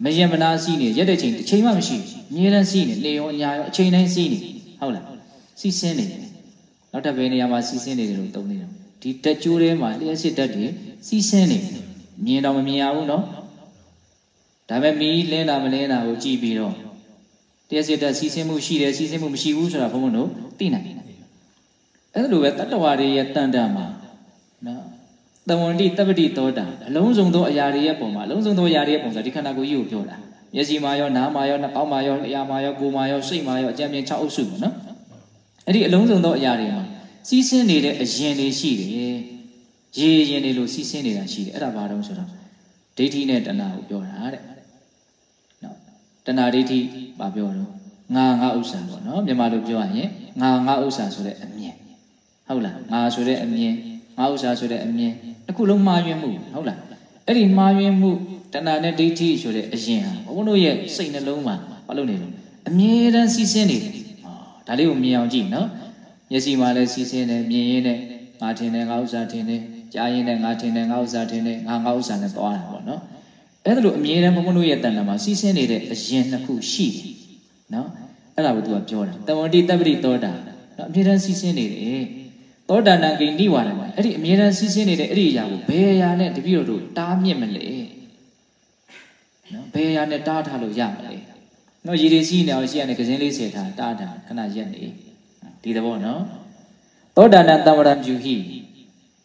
မယင်မနာစီးနေရက်တဲ့ချိန်တစ်ချိန်မှမရှိဘူးအမြဲတမ်းစီးနေနေရောညာရောအချိန်တိုင်းစီးနေဟုတ်လားစီးဆင်းနေတယ်နောက်ထပ်ဘယ်နေရာမှာစီးဆင်းနေတယ်လို့သုံးနေတယ်ဒီတက်ကျိုးထဲမှာလျှက်စစ်တက်တွေစီးဆင်းနေမြင်တော့မမြင်ရဘူးနော်ဒါပေမဲ့မီးလင်းတာမလင်းတာကိုကြည့်ပြီးတော့လျှက်စစ်တက်စီးဆင်းမှုရှိတယ်စီးဆင်းမှုမရှိဘူးဆိုတာဘုန်းဘုန်းတို့သိနိုင်တယ်အဲ့လိုပဲတတ္တဝါတွေရဲ့တန်တန်မှာနော် တဝန္တိတပ္ပတိသောတာအလုံးစုံသောအရာတွေရဲ့ပုံမှာအလုံးစုံသောအရာတွေရဲ့ပုံစံဒီခန္ဓာကိုယ်ကြီးကိုပြောတာမျက်စိမှာရောနားမှာရောနှာခေါင်းမှာရောလျှာမှာရောကိုယ်မှာရောစိတ်မှာရောအကြံပြင်း6အုပ်စုပေါ့နော်အဲ့ဒီအလုံးစုံသောအရာတွေမှာစီးဆင်းနေတဲ့အရင်တွေရှိတယ်ရေရင်တွေလို့စီးဆင်းနေတာရှိတယ်အဲ့ဒါဘာတုံးဆိုတော့ဒိဋ္ဌိနဲ့တဏှာကိုပြောတာတဲ့နော်တဏှာဒိဋ္ဌိဘာပြောတော့ငါငါဥစ္စာပေါ့နော်မြန်မာလိုပြောရရင်ငါငါဥစ္စာဆိုတဲ့အမြင်ဟုတ်လားငါဆိုတဲ့အမြင် ငါဥစ္စာဆိုတဲ့အမြင်တစ်ခုလုံးမှားယွင်းမှုဟုတ်လားအဲ့ဒီမှားယွင်းမှုတဏှာနဲ့ဒိဋ္ဌိဆိုတဲ့အရင်ဟာဘုန်းတို့ရဲ့စိတ်နှလုံးမှာဘာလို့နေလဲအမြဲတမ်းစီးဆင်းနေတယ်ဒါလေးကိုမြင်အောင်ကြည့်နော်မျက်စိမှာလည်းစီးဆင်းတယ်မြင်ရင်းနဲ့ငါထင်တယ်ငါဥစ္စာထင်တယ်ကြားရင်းနဲ့ငါထင်တယ်ငါဥစ္စာထင်တယ်ငါငါဥစ္စာနဲ့သွားတာပေါ့နော်အဲ့ဒါလိုအမြဲတမ်းဘုန်းတို့ရဲ့တဏ္ဍာမှာစီးဆင်းနေတဲ့အရင်နှစ်ခုရှိတယ်နော်အဲ့ဒါကိုသူကပြောတာတဝတိတပ္ပတိသောတာနော်အမြဲတမ်းစီးဆင်းနေတယ် သောတာဏံဂိဏိဝါဒမှာအဲ့ဒီအမြဲတမ်းစီးဆင်းနေတဲ့အဲ့ဒီအရာကိုဘယ်အရာနဲ့တပည့်တော်တို့တားမြစ်မလဲနော်ဘယ်အရာနဲ့တားထားလို့ရမလဲနော်ရည်ရည်စီးနေအောင်ရှိရတဲ့ကစင်းလေးဆယ်ထားတားတာခဏရက်နေဒီသဘောနော်သောတာဏတံဝရံပြုဟိ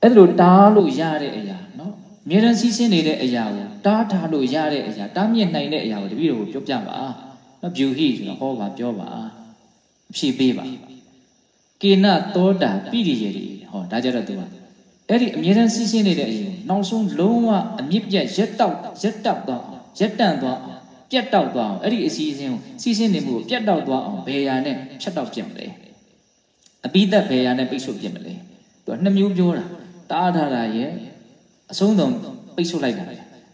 အဲ့လိုတားလို့ရတဲ့အရာနော်အမြဲတမ်းစီးဆင်းနေတဲ့အရာကိုတားထားလို့ရတဲ့အရာတားမြစ်နိုင်တဲ့အရာကိုတပည့်တော်ကိုပြောပြပါနော်ပြုဟိဆိုတော့ဟောပါပြောပါဖြည့်ပေးပါ ကေနသောတာပိရိယေဟောဒါကြတော့သူကအဲ့ဒီအမြဲတမ်းစီးဆင်းနေတဲ့အရာနောက်ဆုံးလုံးဝအမြင့်ပြတ်ရက်တောက်ရက်တောက်သွားရက်တန့်သွားပြတ်တောက်သွားအောင်အဲ့ဒီအစီအစဉ်ကိုစီးဆင်းနေမှုကိုပြတ်တောက်သွားအောင်ဘယ်ရာနဲ့ဖြတ်တောက်ပြမလဲအပိသက်ဘယ်ရာနဲ့ပိတ်ဆို့ပြမလဲသူကနှစ်မျိုးပြောတာတားထားတာရဲ့အဆုံးစုံပိတ်ဆို့လိုက်တာ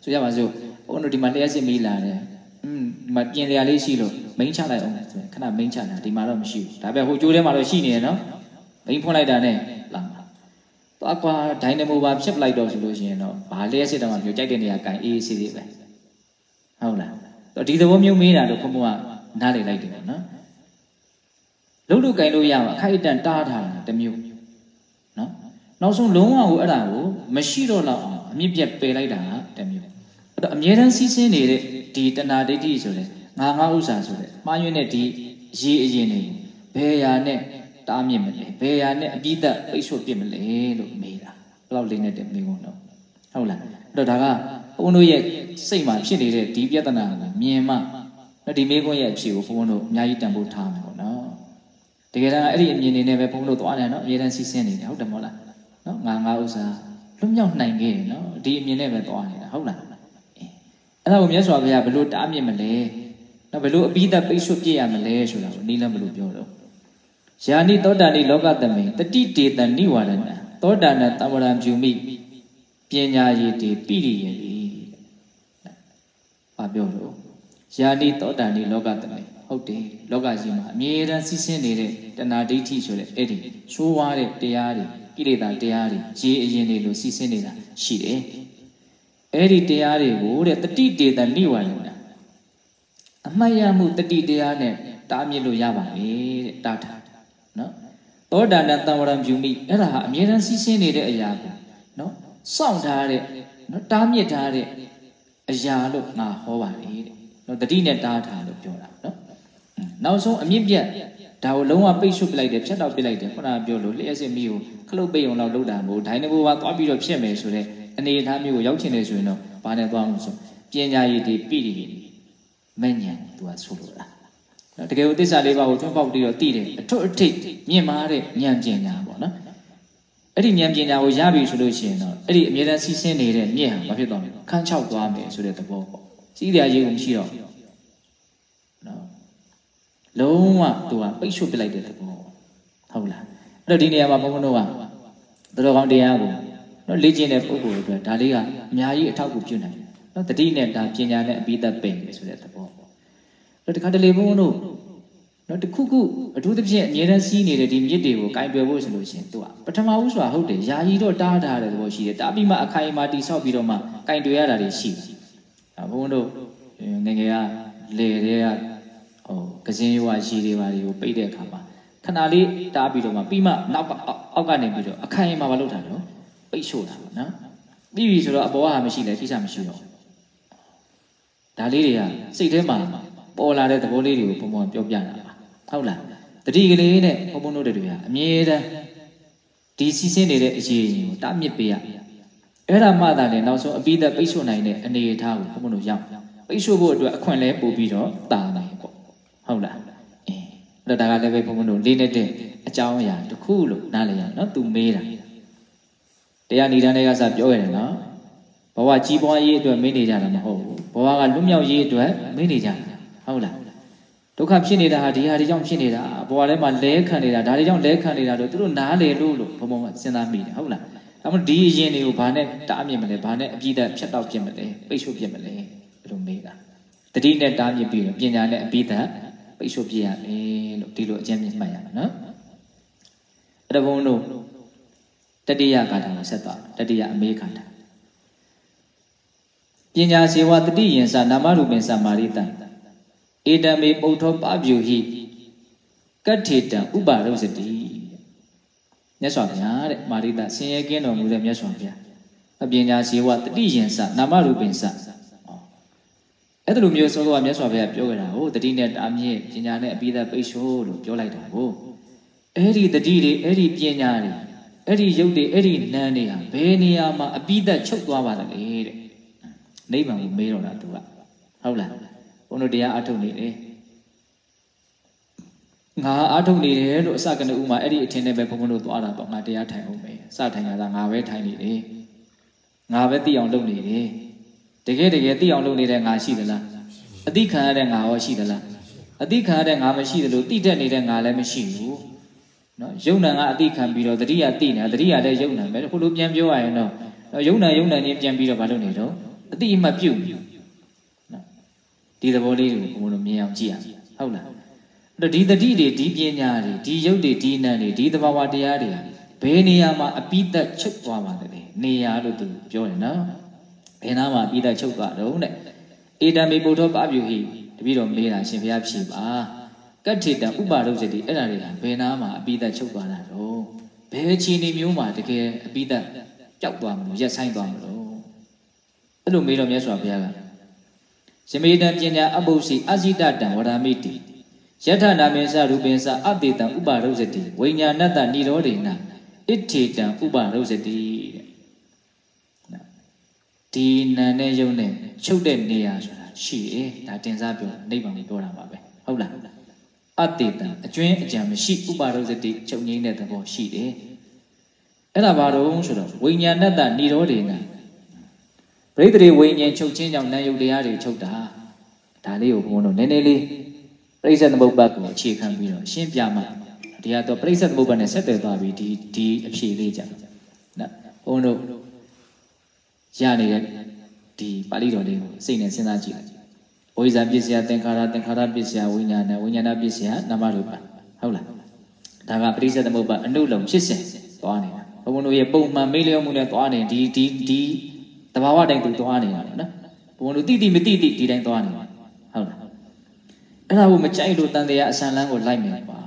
ဆိုကြပါစို့ဘုန်းတို့ဒီမှာလျှက်စစ်မိလာတယ်อืมဒီမှာပြင်လျာလေးရှိလို့ မိန်ချလိုက်အောင်ဆိုရင်ခဏမိန်ချတာဒီမှာတော့မရှိဘူးဒါပေမဲ့ဟိုကျိုးထဲမှာတော့ရှိနေရနော်မိန်ဖွင့်လိုက်တာနဲ့လာမှာသွားကွာဒိုင်နမိုပါဖြစ်လိုက်တော့ဆိုလို့ရှိရင်တော့ဘာလျှက်စစ်တော့မှပြောကြိုက်တဲ့နေရာကန်အေးအေးဆေးဆေးပဲဟုတ်လားဒီသဘောမျိုးမေးတာတော့ဘုံဘုံကနားလေလိုက်တယ်ပေါ့နော်လုံးလို့ကင်လို့ရမှာအခိုက်အတန့်တားထားတာတစ်မျိုးနော်နောက်ဆုံးလုံးဝကိုအဲ့ဒါကိုမရှိတော့တော့အောင်အမြင့်ပြတ်ပယ်လိုက်တာတစ်မျိုးအဲ့တော့အမြဲတမ်းစီးဆင်းနေတဲ့ဒီတဏှာဒိဋ္ဌိဆိုတဲ့ ငါငါဥစ္စာဆိုတဲ့မှားယွင်းတဲ့ဒီရေးအရင်တွေဘယ်ရာနဲ့တားမြစ်မလဲဘယ်ရာနဲ့အပြည့်သက်ပိတ်ဆို့ပြစ်မလဲလို့မေးတာဘယ်လောက်လေးနဲ့တည်းမေးကုန်တော့ဟုတ်လားအဲ့တော့ဒါကဘုန်းတို့ရဲ့စိတ်မှာဖြစ်နေတဲ့ဒီပြဿနာကိုမြင်မှဒီမေးခွန်းရဲ့အဖြေကိုဘုန်းတို့အများကြီးတန်ဖိုးထားမှာပေါ့နော်ဒါတကယ်တမ်းအဲ့ဒီအမြင်နေနဲ့ပဲဘုန်းတို့သွားတယ်နော်အမြဲတမ်းစီးဆင်းနေတယ်ဟုတ်တယ်မဟုတ်လားနော်ငါငါဥစ္စာလွတ်မြောက်နိုင်ခဲ့တယ်နော်ဒီအမြင်နဲ့ပဲသွားနေတာဟုတ်လားအဲ့ဒါကိုမြတ်စွာဘုရားဘလို့တားမြစ်မလဲ နော်ဘလို့အပိသက်ပိတ်ဆွပြည့်ရမလဲဆိုတာကိုနီးလမ်းဘလို့ပြောတော့ယာနိသောတာနိလောကသမိတတိတေတနိဝရဏသောတာနတမ္ဝရံဖြူမိပညာရည်တေပိရိယေဘာပြောတော့ယာနိသောတာနိလောကသမိဟုတ်တယ်လောကကြီးမှာအမြဲတမ်းစီးဆင်းနေတဲ့တဏှာဒိဋ္ဌိဆိုတဲ့အဲ့ဒီဆိုးဝါးတဲ့တရားတွေကိလေသာတရားတွေခြေအရင်တွေလို့စီးဆင်းနေတာရှိတယ်အဲ့ဒီတရားတွေကိုတဲ့တတိတေတနိဝရဏ အမှတ်ရမှုတတိတရားနဲ့တားမြစ်လို့ရပါလေတဲ့တားထားနော်သောတာဏတံဝရံဖြူမိအဲ့ဒါဟာအမြဲတမ်းစီးဆင်းနေတဲ့အရာကိုနော်စောင့်ထားတဲ့နော်တားမြစ်ထားတဲ့အရာလို့ငါဟောပါလေတဲ့နော်တတိနဲ့တားထားလို့ပြောတာနော်နောက်ဆုံးအမြင့်ပြတ်ဒါကိုလုံးဝပိတ်ဆွပလိုက်တယ်ဖြတ်တော့ပစ်လိုက်တယ်ခုနကပြောလို့လျှက်စစ်မီးကိုခလုတ်ပိတ်အောင်လောက်လုပ်တာမဟုတ်ဒိုင်းနဘောကသွားပြီးတော့ဖြစ်မယ်ဆိုတဲ့အနေအထားမျိုးကိုရောက်ချင်တယ်ဆိုရင်တော့ဘာနဲ့သွားမှာဆိုပညာရည်ဒီပိရိယ မဲ့ညာသူကဆိုလိုတာနော်တကယ်ကိုသစ္စာလေးပါးကိုထွန်းပေါက်ပြီးတော့သိတယ်အထွတ်အထိပ်မြင့်မားတဲ့ဉာဏ်ပညာပေါ့နော်အဲ့ဒီဉာဏ်ပညာကိုရပြီဆိုလို့ရှိရင်တော့အဲ့ဒီအမြဲတမ်းစီးဆင်းနေတဲ့မြင့်ဟာမဖြစ်တော့ဘူးခန်းချောက်သွားမယ်ဆိုတဲ့သဘောပေါ့စီးတရားရေးကိုမရှိတော့နော်လုံးဝသူကပိတ်ဆို့ပစ်လိုက်တဲ့သဘောဟုတ်လားအဲ့တော့ဒီနေရာမှာဘုန်းဘုန်းတို့ကတော်ကောင်းတရားကိုနော်လေ့ကျင့်တဲ့ပုဂ္ဂိုလ်တွေအတွက်ဒါလေးကအများကြီးအထောက်အကူပြုနိုင်တယ် နော်တတိနဲ့ဒါပညာနဲ့အပြီးသက်ပင်ဆိုတဲ့သဘောပေါ့တော့တခါတလေဘုန်းဘုန်းတို့နော်တခုခုအထူးသဖြင့်အမြဲတမ်းစီးနေတဲ့ဒီမြစ်တွေကိုကင်တွယ်ဖို့ဆိုလို့ရှိရင်သူကပထမဦးစွာဟုတ်တယ်ယာယီတော့တားထားတဲ့သဘောရှိတယ်တားပြီးမှအခိုင်အမာတိဆောက်ပြီးတော့မှကင်တွယ်ရတာတွေရှိတယ်ဘုန်းဘုန်းတို့ငငယ်ကလေတွေကဟိုကစင်းရွာရှိတွေပါတွေကိုပိတ်တဲ့အခါမှာခဏလေးတားပြီးတော့မှပြီးမှနောက်အောက်ကနေပြီးတော့အခိုင်အမာမလုပ်တာနော်ပိတ်ရှို့တာပေါ့နော်ပြီးပြီဆိုတော့အပေါ်ကမရှိလဲကိစ္စမရှိတော့ ဒါလေးတွေကစိတ်ထဲမှာပေါ်လာတဲ့သဘောလေးတွေကိုဘုံဘုံပြောပြတာပါဟုတ်လားတတိကလေးနဲ့ဘုံဘုံတို့တွေကအမြဲတမ်းဒီစီးဆင်းနေတဲ့အရေးကြီးကိုတားမြစ်ပေးရအဲ့ဒါမှသာလေနောက်ဆုံးအပိသက်ပိတ်ဆို့နိုင်တဲ့အနေအထားကိုဘုံဘုံတို့ရောက်ပိတ်ဆို့ဖို့အတွက်အခွင့်လဲပို့ပြီးတော့တာနိုင်ပေါ့ဟုတ်လားအင်းအဲ့ဒါကလည်းပဲဘုံဘုံတို့လေးနဲ့တဲ့အကြောင်းအရာတစ်ခုလို့နားလည်ရနော်သူမေးတာတရားဏိဒန်းတွေကစပြောရတယ်နော်ဘဝကြီးပွားရေးအတွက်မေးနေကြတာမဟုတ် ဘူးဘဝကလွတ်မြောက်ရေးအတွက်မေးနေကြတာဟုတ်လားဒုက္ခဖြစ်နေတာဟာဒီဟာတွေကြောင့်ဖြစ်နေတာဘဝထဲမှာလဲခံနေတာဒါတွေကြောင့်လဲခံနေတာလို့သူတို့နားလေလို့လို့ဘုံဘုံကစဉ်းစားမိတယ်ဟုတ်လားဒါမှဒီအရင်တွေကိုဘာနဲ့တားမြစ်မလဲဘာနဲ့အပြည့်သက်ဖြတ်တော့ပြစ်မလဲပိတ်ဆို့ပြစ်မလဲဘယ်လိုမေးတာတတိနဲ့တားမြစ်ပြီးတော့ပညာနဲ့အပြည့်သက်ပိတ်ဆို့ပြရမယ်လို့ဒီလိုအကျဉ်းမြင့်မှတ်ရမှာနော်အဲ့ဒါဘုံတို့တတိယကာထာကိုဆက်သွားတတိယအမေးကာထာ ပညာစေဝတတိယင်္စနာမရူပင်္စမာရိတံဧတံမေပုထောပပြူဟိကတ္ထေတံဥပါရုစတိမြတ်စွာဘုရားတဲ့မာရိတဆင်းရဲကင်းတော်မူတဲ့မြတ်စွာဘုရားအပညာစေဝတတိယင်္စနာမရူပင်္စအဲ့ဒါလိုမျိုးဆိုတော့မြတ်စွာဘုရားပြောကြတာကိုတတိနဲ့တာမြင့်ပညာနဲ့အပိသက်ပိတ်ဆိုးလို့ပြောလိုက်တာကိုအဲ့ဒီတတိတွေအဲ့ဒီပညာတွေအဲ့ဒီရုပ်တွေအဲ့ဒီနန်းတွေဟာဘယ်နေရာမှာအပိသက်ချုပ်သွားပါလဲတဲ့ နိဗ္ဗာန်ကိုမေးတော့တာသူကဟုတ်လားဘုန်းတို့တရားအထုတ်နေတယ်ငါအထုတ်နေတယ်လို့အစကနဦးမှာအဲ့ဒီအထင်နဲ့ပဲဘုန်းဘုန်းတို့သွားတာပေါ့ငါတရားထိုင်အောင်မယ်စထိုင်ရတာငါပဲထိုင်နေတယ်ငါပဲသိအောင်လုပ်နေတယ်တကယ်တကယ်သိအောင်လုပ်နေတဲ့ငါရှိသလားအတိခံရတဲ့ငါရောရှိသလားအတိခံရတဲ့ငါမရှိသလိုတိတက်နေတဲ့ငါလည်းမရှိဘူးနော်ယုံနံကအတိခံပြီးတော့တတိယတိနေတတိယလည်းယုံနံပဲခုလိုပြန်ပြောရရင်တော့ယုံနံယုံနံချင်းပြန်ပြီးတော့မလုပ်နေတော့ အတိအမှတ်ပြုတ်နော်ဒီသဘောလေးတွေကိုဘုံတို့မြင်အောင်ကြည့်ရဟုတ်လားအဲ့တော့ဒီတတိတွေဒီပညာတွေဒီယုတ်တွေဒီနံတွေဒီသဘာဝတရားတွေဘယ်နေရာမှာအပိသက်ချုပ်သွားပါလဲနေရာလို့သူပြောတယ်နော်ဘယ်နာမှာအပိသက်ချုပ်သွားတော့တဲ့ဧတံမေပုထောပပြုဟိတပည့်တော်မေးတာရှင်ဘုရားဖြေပါကတ္ထေတံဥပါရုပ်စတိအဲ့ဒါတွေကဘယ်နာမှာအပိသက်ချုပ်သွားတာတော့ဘယ်အခြေအနေမျိုးမှာတကယ်အပိသက်ပျောက်သွားမလို့ရက်ဆိုင်သွားမလို့ အဲ့လိုမေးတော့မြတ်စွာဘုရားကယမေတံပညာအပု္ပ္စီအဇိတတံဝရမိတိယထနာမေသရူပင်္စအတေတံဥပါရုဇတိဝိညာဏတ္တនិရောဓေနဣထေတံဥပါရုဇတိတဲ့ဒီနာနဲ့ယုံနဲ့ချုပ်တဲ့နေရာဆိုတာရှိတယ်ဒါတင်စားပြောနိဗ္ဗာန်ကိုပြောတာပါပဲဟုတ်လားအတေတံအကျွင်းအကြံမရှိဥပါရုဇတိချုပ်ငိမ့်တဲ့သဘောရှိတယ်အဲ့ဒါဘာတော့ဆိုတော့ဝိညာဏတ္တនិရောဓေန ပရိသေဝိညာဉ်ချုပ်ခြင်းကြောင့်နာယုတ်တရားတွေချုပ်တာဒါလေးကိုဘုန်းတော်နည်းနည်းလေးပြိဿသမုပ္ပါကိုအခြေခံပြီးတော့ရှင်းပြမှဒီကတော့ပြိဿသမုပ္ပါနဲ့ဆက်သွယ်သွားပြီးဒီဒီအဖြေလေးကြနော်ဘုန်းတော်ရနေတဲ့ဒီပါဠိတော်လေးကိုစိတ်နဲ့စဉ်းစားကြည့်လိုက်ဝိဇ္ဇာပစ္စယသင်္ခါရသင်္ခါရပစ္စယဝိညာဏဝိညာဏပစ္စယနာမရူပဟုတ်လားဒါကပရိစ္ဆေသမုပ္ပါအနုလုံးဖြစ်စဉ်သွားနေတာဘုံဘုံတို့ရဲ့ပုံမှန်မေးလျော်မှုနဲ့သွားနေဒီဒီဒီ တဘာဝတိုင်းသူသွားနေတာနော်ဘုံဘုံတို့တိတိမတိတိဒီတိုင်းသွားနေတာဟုတ်လားအဲ့ဒါကိုမကြိုက်လို့တန်တရားအစံလန်းကိုလိုက်မယ်ပါ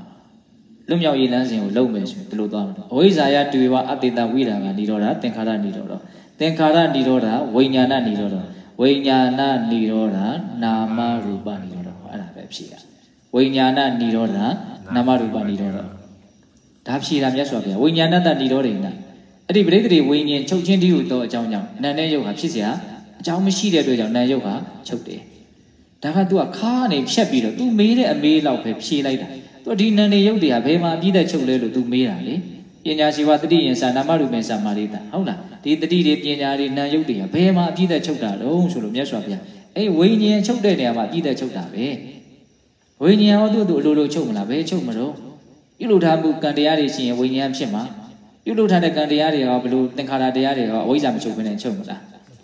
လွတ်မြောက်ရေးလမ်းစဉ်ကိုလုံမယ်ဆိုရင်ဒီလိုသွားမှာအဝိဇ္ဇာယတွေ့ဝအတေတဝိရာကနေတော့တာသင်္ခါရနေတော့တော့သင်္ခါရနေတော့တာဝိညာဏနေတော့တော့ဝိညာဏနိရောဓနာမရူပနိရောဓအဲ့ဒါပဲဖြေတာဝိညာဏနိရောဓနာမရူပနိရောဓဒါဖြေတာမြတ်စွာဘုရားဝိညာဏတ္တနိရောဓိနာ အဲ့ဒီပရိသေတွေဝိညာဉ်ချုပ်ချင်းတည်းဟူသောအကြောင်းကြောင့်အနန္တရုပ်ဟာဖြစ်เสียအကြောင်းမရှိတဲ့အတွက်ကြောင့်နာရုပ်ဟာချုပ်တယ်ဒါကသူကခါနေဖြတ်ပြီးတော့ तू မေးတဲ့အမေးလောက်ပဲဖြေလိုက်တာသူဒီနန္ဒီရုပ်တရားဘယ်မှာအပြည့်တဲ့ချုပ်လဲလို့ तू မေးတာလေပညာရှိဝတတိယင်္စာနာမရူပင်္စာမာရိတာဟုတ်လားဒီတတိတွေပညာတွေနာရုပ်တရားဘယ်မှာအပြည့်တဲ့ချုပ်တာလုံးဆိုလို့မြတ်စွာဘုရားအဲ့ဝိညာဉ်ချုပ်တဲ့နေရာမှာအပြည့်တဲ့ချုပ်တာပဲဝိညာဉ်ဟောသူ့သူအလိုလိုချုပ်မလားဘယ်ချုပ်မလို့ပြုလုပ်ထားမှုကံတရားတွေရှင်ဝိညာဉ်ဖြစ်မှာ ပြုလုပ်ထားတဲ့ကံတရားတွေရောဘလို့သင်္ခါရတရားတွေရောအဝိဇ္ဇာမချုပ်ဘဲနဲ့ချုပ်မလား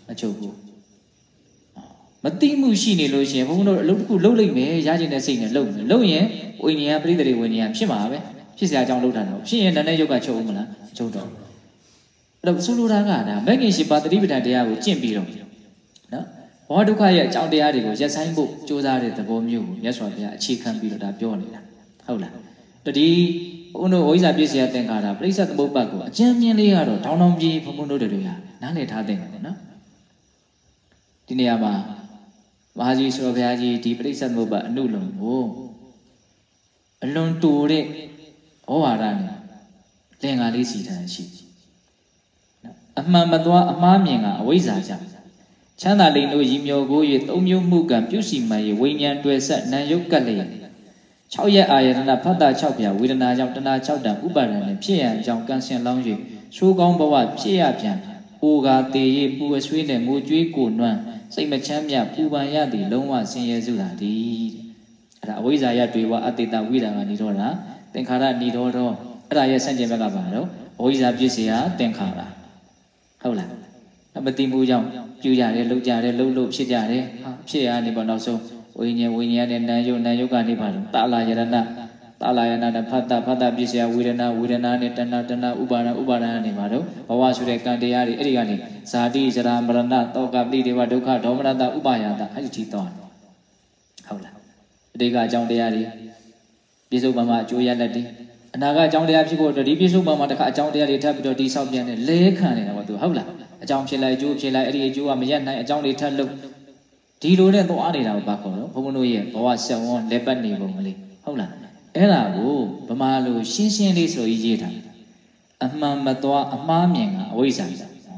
မချုပ်ဘူးမတိမှုရှိနေလို့ရှိရင်ဘုန်းတော်အလုပ်တစ်ခုလုပ်လိုက်မယ်ရကျင်တဲ့စိတ်နဲ့လုပ်မယ်လုပ်ရင်ဝိညာဉ်ကပြိတ္တိဝိညာဉ်ဖြစ်မှာပဲဖြစ်စရာအကြောင်းလုပ်တာတော့ဖြစ်ရင်နည်းနည်းယုတ်ကချုပ်ဦးမလားချုပ်တော့အဲ့တော့ဆိုလိုတာကဒါမဂ္ဂင်ရှိပါတတိပဋ္ဌာန်တရားကိုကျင့်ပြီးတော့နော်ဘောဒုက္ခရဲ့အကြောင်းတရားတွေကိုရက်ဆိုင်ဖို့ကြိုးစားတဲ့သဘောမျိုးကိုမြတ်စွာဘုရားအခြေခံပြီးတော့ဒါပြောနေတာဟုတ်လားတတိ ဘုန်းတို့ဝိဇ္ဇာပြည့်စရာသင်္ခါရပြိဿသမုပ္ပတ်ကိုအကျဉ်းမြင်လေးကတော့တောင်းတောင်းပြေးဘုံဘုံတို့တွေကနားလည်ထားတဲ့နော်ဒီနေရာမှာမဟာကြီးဆိုဘုရားကြီးဒီပြိဿသမုပ္ပတ်အနုလုံကိုအလွန်တူတဲ့ဩဝါဒနဲ့သင်္ကာလေးစီထားရှိအမှန်မသွားအမှားမြင်ကအဝိဇ္ဇာကြောင့်ချမ်းသာလိမ်တို့ရည်မြော်ကို၍သုံးမျိုးမှုကံပြုစီမှန်၍ဝိညာဉ်တွေ့ဆက်နာယုတ်ကတ်လျက် 6ရက်အာယတနာဖတ်တာ6ပြဝေဒနာကြောင့်တဏှာ6တန်ဥပါဒဏ်နဲ့ဖြစ်ရန်ကြောင့်ကံရှင်လောင်း၍ရှိုးကောင်းဘဝဖြစ်ရပြန်အိုကာတေရပူအဆွေးနဲ့ငိုကြွေးကိုနွမ်းစိတ်မချမ်းမြပူပန်ရသည်လုံးဝဆင်းရဲစုတာဒီအဲ့ဒါအဝိဇ္ဇာရတွေ့ဝအတေတဝိဒါကနေတော့တာသင်္ခါရဏီတော်တော့အဲ့ဒါရဲ့ဆန့်ကျင်ဘက်ကပါတော့အဝိဇ္ဇာပြည့်စရာသင်္ခါရဟုတ်လားမတိမှုကြောင့်ပြုကြတယ်လှုပ်ကြတယ်လှုပ်လို့ဖြစ်ကြတယ်ဟာဖြစ်ရနေပေါ့နောက်ဆုံး ဝိညာဉ်ဝိညာဉ်နဲ့နာယုတ်နာယုတ်ကနေပါတော့တာလာယရဏတာလာယနာနဲ့ဖတ်တာဖတ်တာပြည့်စရာဝေဒနာဝေဒနာနဲ့တဏတဏဥပါဒဥပါဒနေပါတော့ဘဝဆိုတဲ့ကံတရားတွေအဲ့ဒီကနေဇာတိဇရာမရဏတောကပိဒေဝဒုက္ခဒေါမနတဥပါယတာအဲ့ဒီထိသွားဟုတ်လားအတိကအကြောင်းတရားတွေပြစ္ဆုတ်ပံမှာအကျိုးရလက်တွေအနာကအကြောင်းတရားဖြစ်ဖို့အတွက်ဒီပြစ္ဆုတ်ပံမှာတစ်ခါအကြောင်းတရားတွေထပ်ပြီးတော့ဒီဆောက်ပြန်နေလဲခံနေတာပေါ့သူဟုတ်လားအကြောင်းဖြစ်လိုက်အကျိုးဖြစ်လိုက်အဲ့ဒီအကျိုးကမရက်နိုင်အကြောင်းတွေထပ်လို့ ဒီလိုနဲ့သွားနေတာကိုဘာခေါ်တော့ဘုံဘုံတို့ရဲ့ဘဝဆက်ဝန်းလက်ပတ်နေပုံကလေးဟုတ်လားအဲ့ဒါကိုဗမာလိုရှင်းရှင်းလေးဆိုရေးထားအမှန်မသွားအမှားမြင်ကအဝိဇ္ဇာ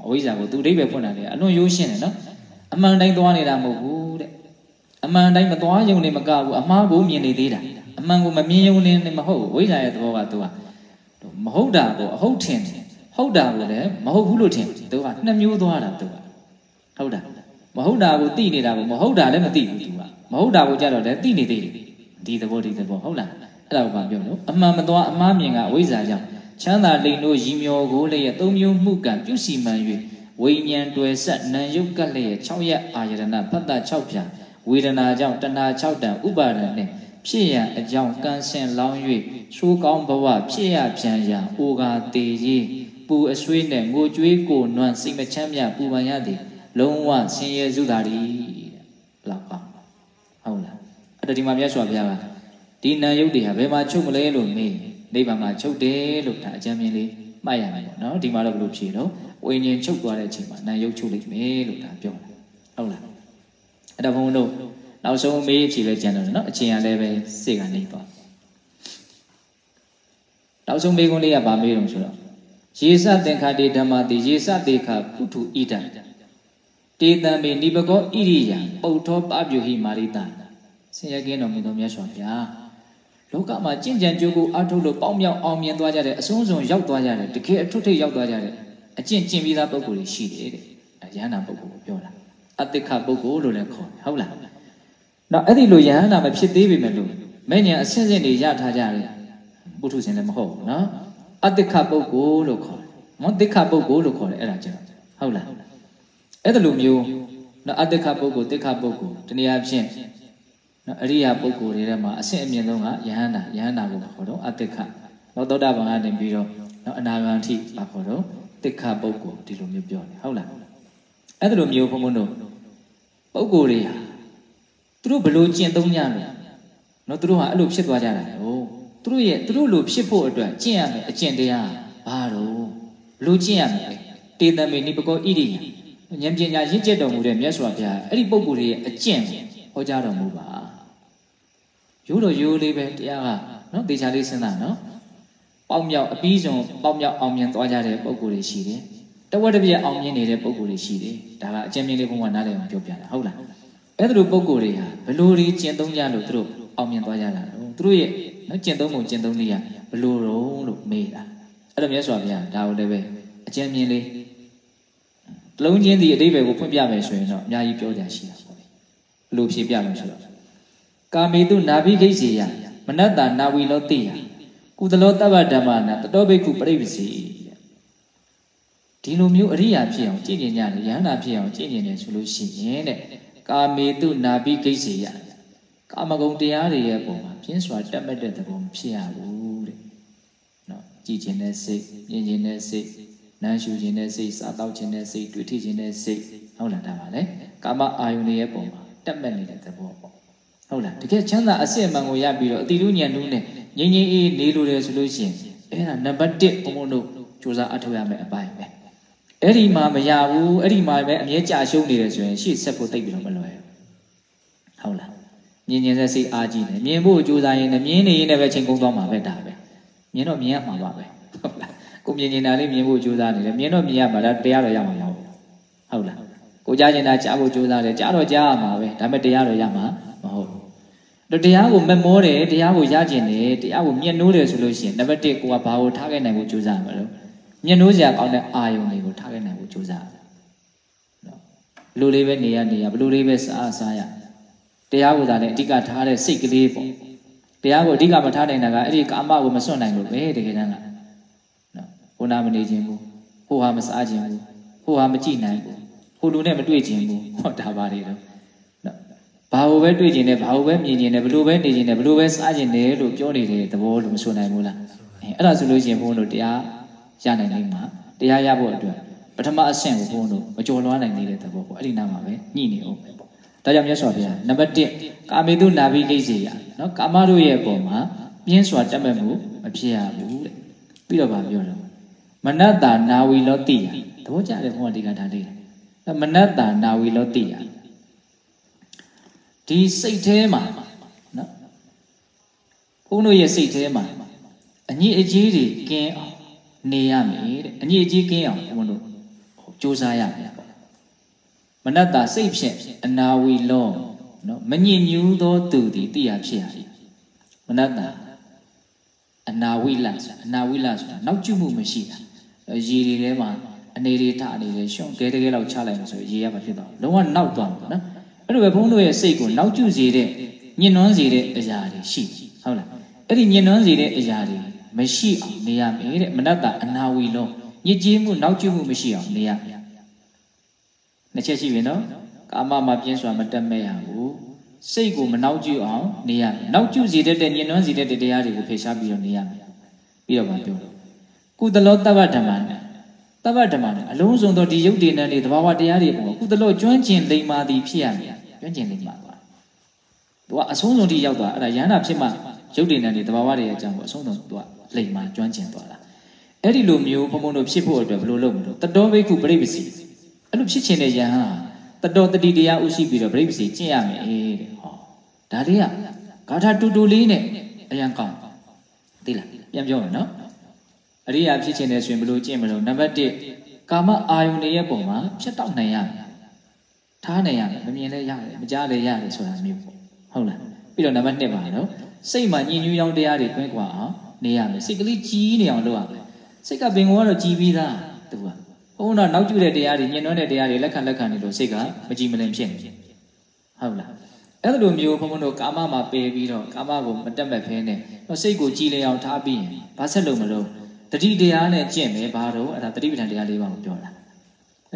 အဝိဇ္ဇာကိုသူအဓိပ္ပာယ်ဖွင့်တာလေအလွန်ရိုးရှင်းတယ်နော်အမှန်တိုင်းသွားနေတာမဟုတ်ဘူးတဲ့အမှန်တိုင်းမသွားယုံနေမကဘူးအမှားကိုမြင်နေသေးတာအမှန်ကိုမမြင်ယုံနေမဟုတ်ဝိဇ္ဇာရဲ့သဘောကသူကမဟုတ်တာကိုအဟုတ်ထင်တယ်ဟုတ်တာကိုလည်းမဟုတ်ဘူးလို့ထင်တယ်သူကနှစ်မျိုးသွားတာသူကဟုတ်တာ မဟုတ်တာကိုသိနေတာကိုမဟုတ်တာလည်းမသိဘူးသူကမဟုတ်တာကိုကြတော့လည်းသိနေသေးတယ်ဒီသဘောဒီသဘောဟုတ်လားအဲ့ဒါကိုဘာပြောလို့အမှန်မသွားအမှားမြင်ကအဝိဇ္ဇာကြောင့်ချမ်းသာလိန်တို့ရည်မျောကိုလည်းသုံးမျိုးမှုကံပြုစီမှန်၍ဝိညာဉ်တွေ့ဆက်နံယုတ်ကလည်း6ရက်အာယရဏဖတ်တာ6ဖြာဝေဒနာကြောင့်တဏှာ6တန်ဥပါဒဏ်နဲ့ဖြစ်ရန်အကြောင်းကံဆင်လောင်း၍ချိုးကောင်းဘဝဖြစ်ရပြန်ရာအိုကာတေကြီးပူအဆွေးနဲ့ငိုကြွေးကိုနွမ်းစိတ်မချမ်းမြပူပန်ရသည် လုံးဝဆင်းရဲစုတာဒီလောက်ပါဟုတ်လားအဲ့ဒါဒီမှာမြတ်စွာဘုရားကဒီနာယုတ်တွေဟာဘယ်မှာချုပ်မလဲလို့မေးနိဗ္ဗာန်မှာချုပ်တယ်လို့ဒါအကြံဉာဏ်လေးမှတ်ရမယ်ပေါ့နော်ဒီမှာတော့ဘယ်လိုဖြေတော့ဝိညာဉ်ချုပ်သွားတဲ့အချိန်မှာနာယုတ်ချုပ်လိုက်မယ်လို့ဒါပြောတာဟုတ်လားအဲ့ဒါဘုန်းတို့နောက်ဆုံးမေးဖြေပဲကြံတော့နော်အချိန်ကလည်းပဲစိတ်ကနေသွားနောက်ဆုံးမေးခွန်းလေးကဗာမေးတော့ဆိုတော့ရေစသင်္ခါတိဓမ္မတိရေစတေခပုထုဣဒံ တေတံမေနိဘကောဣရိယံပုတ်ထောပပြုဟိမာရိတံဆင်ရကင်းတော်မူသောမြတ်စွာဘုရားလောကမှာကြင်ကြံကြိုးကိုအထုတ်လို့ပေါင်းမြောက်အောင်မြင်သွားကြတယ်အဆုံးစွန်ရောက်သွားကြတယ်တကယ်အထွတ်ထိပ်ရောက်သွားကြတယ်အကျင့်ကျင့်ပြီးသားပုဂ္ဂိုလ်တွေရှိတယ်တဲ့ယဟန္တာပုဂ္ဂိုလ်ကိုပြောတာအတ္တခပုဂ္ဂိုလ်လို့လည်းခေါ်တယ်ဟုတ်လားနော်အဲ့ဒီလိုယဟန္တာမဖြစ်သေးပေမဲ့လို့မဲ့ညာအဆင့်ဆင့်တွေရထားကြတယ်ပုထုဇဉ်လည်းမဟုတ်ဘူးနော်အတ္တခပုဂ္ဂိုလ်လို့ခေါ်တယ်နော်တိခပုဂ္ဂိုလ်လို့ခေါ်တယ်အဲ့ဒါကျတော့ဟုတ်လား အဲ့ဒါလိုမျိုးနော်အတ္တခပုဂ္ဂိုလ်တိခပုဂ္ဂိုလ်တနည်းအားဖြင့်နော်အရိယာပုဂ္ဂိုလ်တွေထဲမှာအဆင့်အမြင့်ဆုံးကယဟန္တာယဟန္တာကိုခေါ်တော့အတ္တခနော်သောတာပန်ကနေပြီးတော့နော်အနာဂံထိပါခေါ်တော့တိခပုဂ္ဂိုလ်ဒီလိုမျိုးပြောတယ်ဟုတ်လားအဲ့ဒါလိုမျိုးဘုံဘုံတို့ပုဂ္ဂိုလ်တွေဟာသူတို့ဘလို့ကျင့်သုံးကြလို့နော်သူတို့ဟာအဲ့လိုဖြစ်သွားကြတာဟုတ်သူတို့ရဲ့သူတို့လိုဖြစ်ဖို့အတွက်ကျင့်ရမယ်အကျင့်တရားဘာတော့ဘလို့ကျင့်ရမယ်တေတမေနိပကောဣရိယ ဉာဏ်ပညာရင့်ကျက်တော်မူတဲ့မြတ်စွာဘုရားအဲ့ဒီပုဂ္ဂိုလ်တွေရဲ့အကျင့်ဟောကြားတော်မူပါရိုးတော့ရိုးလေးပဲတရားကနော်တေချာလေးစဉ်းစားနော်ပေါက်မြောက်အပြီးဆုံးပေါက်မြောက်အောင်မြင်သွားကြတဲ့ပုဂ္ဂိုလ်တွေရှိတယ်တဝက်တစ်ပြက်အောင်မြင်နေတဲ့ပုဂ္ဂိုလ်တွေရှိတယ်ဒါကအကျဉ်းမြင့်လေးဘုံကနားလည်အောင်ပြောပြတာဟုတ်လားအဲ့ဒါလိုပုဂ္ဂိုလ်တွေဟာဘလို့တွေကျင့်သုံးကြလို့သူတို့အောင်မြင်သွားကြတာတော့သူတို့ရဲ့နော်ကျင့်သုံးပုံကျင့်သုံးနည်းကဘလို့တော့လို့မေးတာအဲ့တော့မြတ်စွာဘုရားဒါကိုလည်းပဲအကျဉ်းမြင့်လေး လုံးချင်းဒီအတိပ္ပယ်ကိုဖွင့်ပြမယ်ဆိုရင်တော့အများကြီးပြောကြရှိတာပေါ့လေဘလို့ဖြေပြလို့ဆိုတော့ကာမေတုနာဘိခိစေယမနတ္တာနာဝီလောတိယကုသလောတဗ္ဗဓမ္မနာတတောဘိက္ခုပရိပစီဒီလိုမျိုးအရိယာဖြစ်အောင်ကြည်ကျင်ကြတယ်ယန္တာဖြစ်အောင်ကြည်ကျင်တယ်ဆိုလို့ရှိရင်တဲ့ကာမေတုနာဘိခိစေယကာမဂုဏ်တရားတွေရဲ့ပုံမှာပြင်းစွာတက်မဲ့တဲ့သဘောမဖြစ်ရဘူးတဲ့နော်ကြည်ကျင်တဲ့စိတ်မြင်ကျင်တဲ့စိတ် နမ်းရှူခြင်းတဲ့စိတ်စားတောက်ခြင်းတဲ့စိတ်တွေ့ထိခြင်းတဲ့စိတ်ဟုတ်လားဒါပါလေကာမအာယုန်ရဲ့ပုံမှာတက်မဲ့နေတဲ့သဘောပေါ့ဟုတ်လားတကယ်ချမ်းသာအစစ်အမှန်ကိုရပြီးတော့အတိလူညံနူးနဲ့ငြိမ်ငြိမ်အေးနေလို့တယ်ဆိုလို့ရှိရင်အဲ့ဒါနံပါတ်1ဘုံဘုံတို့စူးစမ်းအထောက်ရမယ်အပိုင်းပဲအဲ့ဒီမှာမရဘူးအဲ့ဒီမှာပဲအမြဲကြာရှုံးနေတယ်ဆိုရင်ရှေ့ဆက်ဖို့တိတ်ပြီးတော့မလွယ်ဘူးဟုတ်လားမြင်မြင်တဲ့စိတ်အားကြီးတယ်မြင်ဖို့ကြိုးစားရင်လည်းမြင်နေရင်လည်းပဲချိန်ကုန်သွားမှာပဲဒါပဲမြင်တော့မြင်ရမှာပါပဲဟုတ်လား ကိုမြင်နေတာလေးမြင်ဖို့ကြိုးစားနေတယ်မြင်တော့မြင်ရမှာဒါတရားတော့ရမှာမဟုတ်ဟုတ်လားကိုကြားကျင်တာကြားဖို့ကြိုးစားတယ်ကြားတော့ကြားရမှာပဲဒါပေမဲ့တရားတော့ရမှာမဟုတ်ဘူးတရားကိုမမောတယ်တရားကိုရကျင်တယ်တရားကိုမြင်နိုးတယ်ဆိုလို့ရှိရင်နံပါတ်1ကိုကဘာကိုထားခဲ့နိုင်ဖို့ကြိုးစားမှာလို့မြင်နိုးစရာကောင်းတဲ့အာယုံတွေကိုထားခဲ့နိုင်ဖို့ကြိုးစားတယ်နော်ဘလူလေးပဲနေရနေရဘလူလေးပဲစားစားရတရားကိုသာလည်းအဓိကထားတဲ့စိတ်ကလေးပေါ့တရားကိုအဓိကမထားနိုင်တာကအဲ့ဒီကာမကိုမစွန့်နိုင်လို့ပဲတကယ်တမ်းက နော်ဘုနာမနေခြင်းဘူးဟိုဟာမစားခြင်းဘူးဟိုဟာမကြည့်နိုင်ဘူးဟိုလူနဲ့မတွေ့ခြင်းဘူးဟောဒါပါလေတော့နော်ဘာလို့ပဲတွေ့ခြင်းနဲ့ဘာလို့ပဲမြင်ခြင်းနဲ့ဘလို့ပဲနေခြင်းနဲ့ဘလို့ပဲစားခြင်းနဲ့လို့ပြောနေတဲ့သဘောလို့မစွန့်နိုင်ဘူးလားအဲအဲ့ဒါဆိုလို့ရှိရင်ဘုန်းတို့တရားရနိုင်လိမ့်မှာတရားရဖို့အတွက်ပထမအဆင့်ကိုဘုန်းတို့မကြော်လွှားနိုင်သေးတဲ့သဘောပေါ့အဲ့ဒီနားမှာပဲညှိနေအောင်ပဲပေါ့ဒါကြောင့်မြတ်စွာဘုရားနံပါတ်1ကာမေတုနာဘိကိစေယနော်ကာမတို့ရဲ့အပေါ်မှာပြင်းစွာတက်မဲ့မှုမဖြစ်ရဘူးတဲ့ပြီးတော့ဗာပြောတော့ မနတ္တာနာဝီလောတိယသဘောကျတယ်ဘုန်းကဒီကဒါလေးမနတ္တာနာဝီလောတိယဒီစိတ်ထဲမှာနော်ဘုန်းတို့ရဲ့စိတ်ထဲမှာအညစ်အကြေးတွေကင်းအောင်နေရမယ်တဲ့အညစ်အကြေးကင်းအောင်ဘုန်းတို့စူးစမ်းရမယ်ပေါ့မနတ္တာစိတ်ဖြင့်အနာဝီလောနော်မညစ်ညူးသောသူသည်သိရဖြစ်ရ၏မနတ္တာအနာဝိလဆိုတာအနာဝိလဆိုတာနောက်ကျမှုမရှိတာ ရေတွေထဲမှာအနေတွေထအနေတွေရှုံးကဲတကယ်လောက်ချလိုက်လို့ဆိုရေရပါဖြစ်သွားလုံးဝနောက်သွားမှာနော်အဲ့လိုပဲဘုန်းတို့ရဲ့စိတ်ကိုနောက်ကျစေတဲ့ညှဉ်းနှွမ်းစေတဲ့အရာတွေရှိဟုတ်လားအဲ့ဒီညှဉ်းနှွမ်းစေတဲ့အရာတွေမရှိအောင်နေရမယ်တဲ့မနတ္တအနာဝီလုံးညစ်ကြေးမှုနောက်ကျမှုမရှိအောင်နေရမယ်နှစ်ချက်ရှိပြီနော်ကာမမှာပြင်းစွာမတက်မဲ့ရဘူးစိတ်ကိုမနောက်ကျအောင်နေရမယ်နောက်ကျစေတတ်တဲ့ညှဉ်းနှွမ်းစေတတ်တဲ့တရားတွေကိုဖယ်ရှားပြီးတော့နေရမယ်ပြီးတော့ဗာပြော ကုသလောတဗ္ဗဓမ္မနာတဗ္ဗဓမ္မနာအလုံးစုံသောဒီယုတ်တေနံတွေသဘာဝတရားတွေပေါ့ကုသလောကျွမ်းကျင်လိမ္မာသည်ဖြစ်ရမယ်ကျွမ်းကျင်လိမ္မာသွားသူကအဆုံးစုံထိရောက်သွားအဲ့ဒါယန္တာဖြစ်မှယုတ်တေနံတွေသဘာဝတွေအကြောင်းကိုအဆုံးစုံသူကလိမ္မာကျွမ်းကျင်သွားတာအဲ့ဒီလိုမျိုးဘုံဘုံတို့ဖြစ်ဖို့အတွက်ဘယ်လိုလုပ်မလို့တတောဘိက္ခုပြိပ္ပစီအဲ့လိုဖြစ်ခြင်းတဲ့ယဟန်တတောတတိတရားဥရှိပြီးတော့ပြိပ္ပစီကျင့်ရမယ်တဲ့ဟောဒါလေးကဂါထာတူတူလေးနဲ့အရန်ကောင်းသိလားပြန်ပြောမယ်နော် အရိယာဖြစ်ခြင်းနဲ့ဆိုရင်ဘယ်လိုကျင့်မလို့နံပါတ်1ကာမအာယုန်တွေရဲ့ပုံမှာဖြတ်တောက်နိုင်ရမယ်ထားနိုင်ရမယ်မမြင်လဲရတယ်မကြားလဲရတယ်ဆိုတာမျိုးပေါ့ဟုတ်လားပြီးတော့နံပါတ်2ပါနော်စိတ်မှာညင်ညူးရောင်းတရားတွေခွင့်ကွာအောင်နေရမယ်စိတ်ကလေးကြီးနေအောင်လုပ်ရမယ်စိတ်ကပင်ကောကတော့ကြီးပြီးသားသူကဘုန်းတော်နောက်ကျတဲ့တရားတွေညင်နွမ်းတဲ့တရားတွေလက်ခံလက်ခံနေလို့စိတ်ကမကြည်မလင်ဖြစ်နေဟုတ်လားအဲ့လိုမျိုးဘုန်းဘုန်းတို့ကာမမှာပယ်ပြီးတော့ကာမကိုမတက်မဲ့ဖဲနဲ့တော့စိတ်ကိုကြည်လင်အောင်ထားပြီးရင်ဘာဆက်လို့မလို့ တတိတရားနဲ့ကျင့်မယ်ဘာတော့အဲ့ဒါတတိပဋ္ဌာန်တရားလေးပါကိုပြောတာ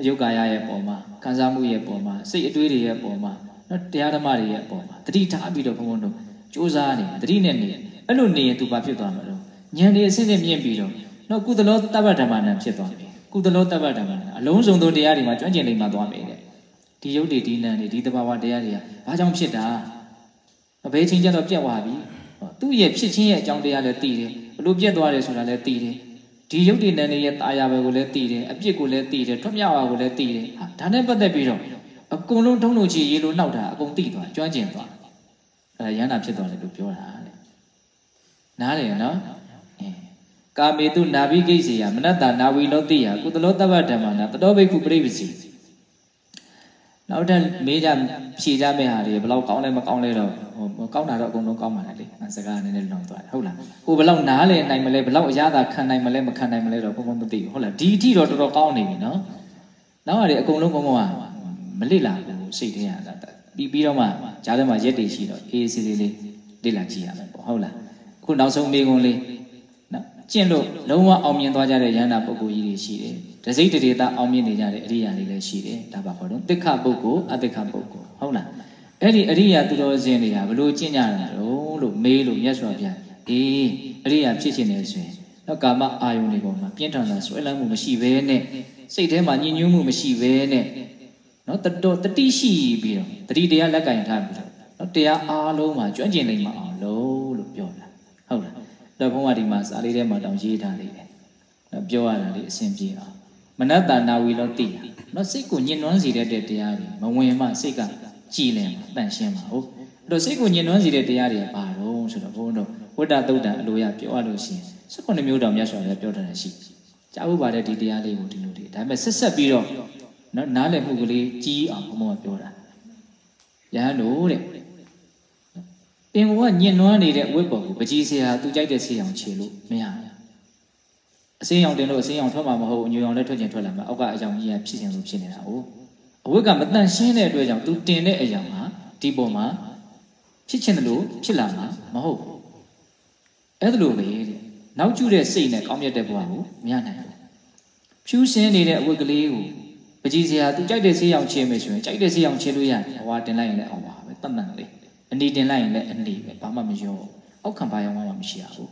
ယုတ်ကာယရဲ့ပုံမှာခံစားမှုရဲ့ပုံမှာစိတ်အတွေးတွေရဲ့ပုံမှာနော်တရားဓမ္မတွေရဲ့ပုံမှာတတိထားပြီးတော့ဘုန်းဘုန်းတို့စူးစမ်းနေတတိနဲ့နေအဲ့လိုနေရင်သူဘာဖြစ်သွားမှာလို့ဉာဏ်တွေအစစ်စစ်မြင့်ပြီးတော့နော်ကုသလောတပ္ပဓမ္မနံဖြစ်သွားပြီကုသလောတပ္ပဓမ္မနံအလုံးစုံသောတရားတွေမှာကျွမ်းကျင်နေမှသွားမယ်တဲ့ဒီယုတ်တွေဒီနံတွေဒီတဘာဝတရားတွေကဘာကြောင့်ဖြစ်တာဘယ်ချင်းကျတော့ပြတ်သွားပြီသူ့ရဲ့ဖြစ်ချင်းရဲ့အကြောင်းတရားလည်းသိတယ်ဘ လို့ပြတ်သွားတယ်ဆိုတာလည်းသိတယ်ဒီယုတ်တွေနံတွေရဲ့တာယာပဲကိုလည်းသိတယ်အပြစ်ကိုလည်းသိတယ်ထွတ်မြောက်အောင်ကိုလည်းသိတယ်ဟာဒါနဲ့ပတ်သက်ပြီးတော့အကုန်လုံးထုံးလို့ချီရေလိုနှောက်တာအကုန်သိသွားကျွမ်းကျင်သွားအဲရဟန္တာဖြစ်သွားတယ်လို့ပြောတာတဲ့နားတယ်နော်ကာမေတုနာဘိကိစေယမနတ္တနာဝီလောတိယကုသလောတဗ္ဗဓမ္မနာတတောဘိက္ခုပြိပစီ နောက်ထပ်မေးကြဖြေကြမယ့်ဟာတွေဘယ်လောက်ကောင်းလဲမကောင်းလဲတော့ဟိုကောင်းတာတော့အကုန်လုံးကောင်းပါလားလေစကားနည်းနည်းလောင်သွားတယ်ဟုတ်လားကိုဘယ်လောက်နားလည်နိုင်မလဲဘယ်လောက်အရသာခံနိုင်မလဲမခံနိုင်မလဲတော့ဘုံဘုံမသိဘူးဟုတ်လားဒီအထိတော့တော်တော်ကောင်းနေပြီနော်နောက်ဟာတွေအကုန်လုံးဘုံဘုံကမလိလာဘူးစိတ်ထဲရတာပြီးပြီးတော့မှဂျားထဲမှာရက်တွေရှိတော့အေးစီလေးလေးလိလာကြည့်ရမယ်ပေါ့ဟုတ်လားခုနောက်ဆုံးမေးခွန်းလေးနော်ကျင့်လို့လုံးဝအောင်မြင်သွားကြတဲ့ယန္တာပုဂ္ဂိုလ်ကြီးတွေရှိတယ် တစိမ့်တရေတာအောင်မြင်နေကြတဲ့အရိယာတွေလည်းရှိတယ်ဒါပါခေါ်တော့တိခပုဂ္ဂိုလ်အတိခပုဂ္ဂိုလ်ဟုတ်လားအဲ့ဒီအရိယာသူတော်စင်တွေကဘလို့ကျင့်ကြတာတော့လို့မေးလို့မြတ်စွာဘုရားအေးအရိယာဖြစ်ရှင်နေဆိုရင်တော့ကာမအာယုန်တွေပေါ်မှာပြင်းထန်တာဆွဲလန်းမှုမရှိဘဲနဲ့စိတ်ထဲမှာညှဉ်းညူးမှုမရှိဘဲနဲ့နော်တတော်တတိရှိပြီးတော့တတိတရားလက်ကင်ထားပြီးတော့နော်တရားအားလုံးမှာကျွမ်းကျင်နေမှာအောင်လို့လို့ပြောတာဟုတ်လားတော့ဘုန်းကဒီမှာစာလေးထဲမှာတောင်ရေးထားလေးတယ်နော်ပြောရတာလေးအဆင်ပြေအောင် မနတ္တနာဝီလို့သိတာနော်စိတ်ကိုညှဉ်းနှွမ်းစေတဲ့တရားတွေမဝင်မှစိတ်ကကြည်လင်တန့်ရှင်းပါဟုတ်အဲ့တော့စိတ်ကိုညှဉ်းနှွမ်းစေတဲ့တရားတွေကဘာတော့ဆိုတော့ဘုန်းတော်ဝိတ္တသုတ်တံအလိုရပြောရလို့ရှိရင်စက္ကုနှစ်မျိုးတောင်မြတ်စွာဘုရားပြောထားတာရှိကြားဖို့ပါတဲ့ဒီတရားလေးကိုဒီလိုတွေဒါပေမဲ့ဆက်ဆက်ပြီးတော့နော်နားလည်မှုကလေးကြီးအောင်ဘုံဘုံပြောတာယဟန်တို့တဲ့ပင်ကညင်နွမ်းနေတဲ့အဝတ်ပေါ်ကိုပကြီးဆရာသူကြိုက်တဲ့ဆေးအောင်ခြေလို့မရဘူး အစင်းရောင်တင်လို့အစင်းရောင်ထွက်မှာမဟုတ်ဘူးညူရောင်လည်းထွက်ချင်ထွက်လာမှာအောက်ကအကြောင်ကြီးကဖြစ်ချင်လို့ဖြစ်နေတာဟုတ်အဝတ်ကမတန့်ရှင်းတဲ့အတွက်ကြောင့်သူတင်တဲ့အရာမှာဒီပေါ်မှာဖြစ်ချင်တယ်လို့ဖြစ်လာမှာမဟုတ်ဘူးအဲ့ဒါလိုပဲတဲ့နောက်ကျတဲ့စိတ်နဲ့ကောင်းမြတ်တဲ့ဘဝကိုမရနိုင်ဘူးဖြူးရှင်းနေတဲ့အဝတ်ကလေးကိုပကြီးစရာသူကြိုက်တဲ့ဆေးရောင်ချင်းမယ်ဆိုရင်ကြိုက်တဲ့ဆေးရောင်ချင်းလို့ရတယ်ဘဝတင်လိုက်ရင်လည်းအောင်ပါပဲတတ်မှန်လေးအနီတင်လိုက်ရင်လည်းအနီပဲဘာမှမရောအောက်ခံပါရောမှမရှိရဘူး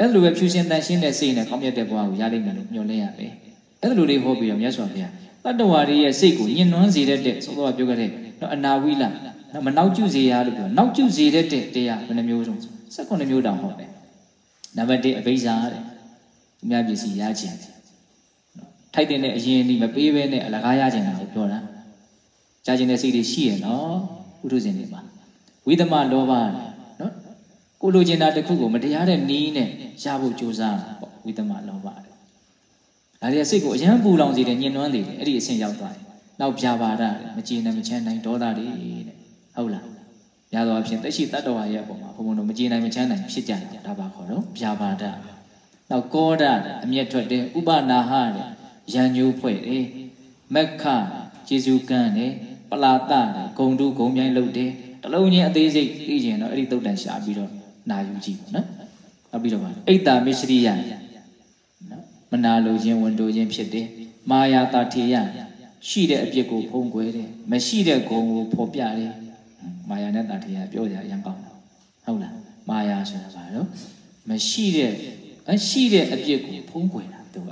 အဲ့လိုပဲဖြူရှင်တန်ရှင်းတဲ့စိတ်နဲ့ကောင်းမြတ်တဲ့ဘဝကိုရလိမ့်မယ်လို့မျှော်လင့်ရတယ်အဲ့လိုလေးဟောပြီးတော့မြတ်စွာဘုရားတတ္တဝါတွေရဲ့စိတ်ကိုညှဉ်းနှွမ်းစေတဲ့တဲ့ဆိုတော့ပြောခဲ့တဲ့နော်အနာဝိလနော်မနောက်ကျစေရလို့ပြောနောက်ကျစေတဲ့တဲ့တရားဘယ်နှမျိုးဆုံး16မျိုးတောင်ဟောတယ်နံပါတ်1အဘိဇာတဲ့သူများပစ္စည်းရခြင်းထိုက်တဲ့အရင်ဒီမပေးဘဲနဲ့အလကားရခြင်းတာကိုပြောတာကြားခြင်းတဲ့စိတ်တွေရှိရနော်ဥထုဇဉ်တွေမှာဝိသမလောဘနော် ကိုလိုချင်တာတစ်ခုကိုမတရားတဲ့နီးနဲ့ရဖို့ကြိုးစားတာပေါ့ဝိသမလောဘဒါတွေကစိတ်ကိုအယံပူလောင်စေတယ်ညှဉ်းနှွမ်းစေတယ်အဲ့ဒီအဆင့်ရောက်သွားတယ်နောက်ပြာပါဒမကြည်နဲ့မချမ်းနိုင်ဒေါသတွေတဲ့ဟုတ်လားရသောအဖြစ်တက်ရှိတတ္တဝါရဲ့အပေါ်မှာဘုံဘုံတို့မကြည်နိုင်မချမ်းနိုင်ဖြစ်ကြတယ်ဒါပါခေါ်တော့ပြာပါဒနောက်ကောဒအမျက်ထွက်တယ်ဥပနာဟတဲ့ရန်ညိုးဖွဲ့တယ်မက္ခကျေစုကန်းတယ်ပလာတဂုံတုဂုံမြိုင်းလုပ်တယ်တလုံးချင်းအသေးစိတ်သိကျင်တော့အဲ့ဒီတုတ်တန်ရှာပြီးတော့ နာယူကြည့်ပါနော်နောက်ပြီးတော့ပါအိတ်တာမစ္စရိယနော်မနာလိုခြင်းဝန်တိုခြင်းဖြစ်တယ်မာယာတာထေယရှိတဲ့အပြစ်ကိုဖုံးကွယ်တယ်မရှိတဲ့ဂုံကိုဖော်ပြတယ်မာယာနဲ့တာထေယပြောကြအရင်ကောင်းတာဟုတ်လားမာယာဆိုတာဘာလို့မရှိတဲ့အရှိတဲ့အပြစ်ကိုဖုံးကွယ်တာသူက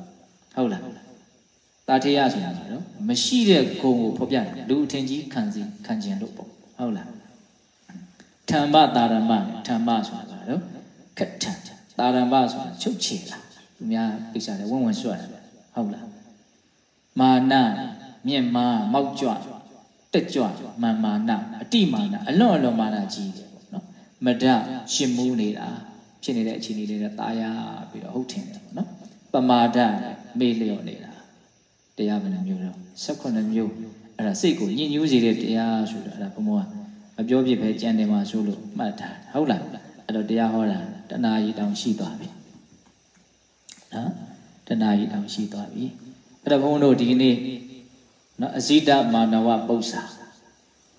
ဟုတ်လားတာထေယဆိုတာဘာလို့မရှိတဲ့ဂုံကိုဖော်ပြတယ်လူအထင်ကြီးခံစီခံကျင်လို့ပေါ့ဟုတ်လားဓမ္မတာရမဓမ္မဆိုတာ ဘာလို့ခက်ထန်တာရမဆိုတာချုပ်ချယ်လာသူများပိဿာတယ်ဝင်ဝင်ဆွတ်တယ်ဟုတ်လားမာနမြင့်မာမောက်ကြွတက်ကြွမာမာနအတိမာနအလွန်အလွန်မာနကြီးတယ်ပေါ့နော်မဒရှင်မူးနေတာဖြစ်နေတဲ့အခြေအနေလေးနဲ့ตายရပြီးတော့ဟုတ်ထင်တယ်ပေါ့နော်ပမာဒမေ့လျော့နေတာတရားဘယ်နှမျိုးတော့18မျိုးအဲ့ဒါစိတ်ကိုညှဉ်းညူးစေတဲ့တရားဆိုတာအဲ့ဒါဘုံဘုံကမပြောပြပဲကြံတယ်မှာဆိုလို့မှတ်ထားဟုတ်လား အဲ့တော့တရားဟောတာတဏှာကြီးတောင်ရှိသွားပြီနော်တဏှာကြီးတောင်ရှိသွားပြီအဲ့တော့ဘုန်းဘုန်းတို့ဒီနေ့နော်အဇိတမာနဝပု္ပ္ပာ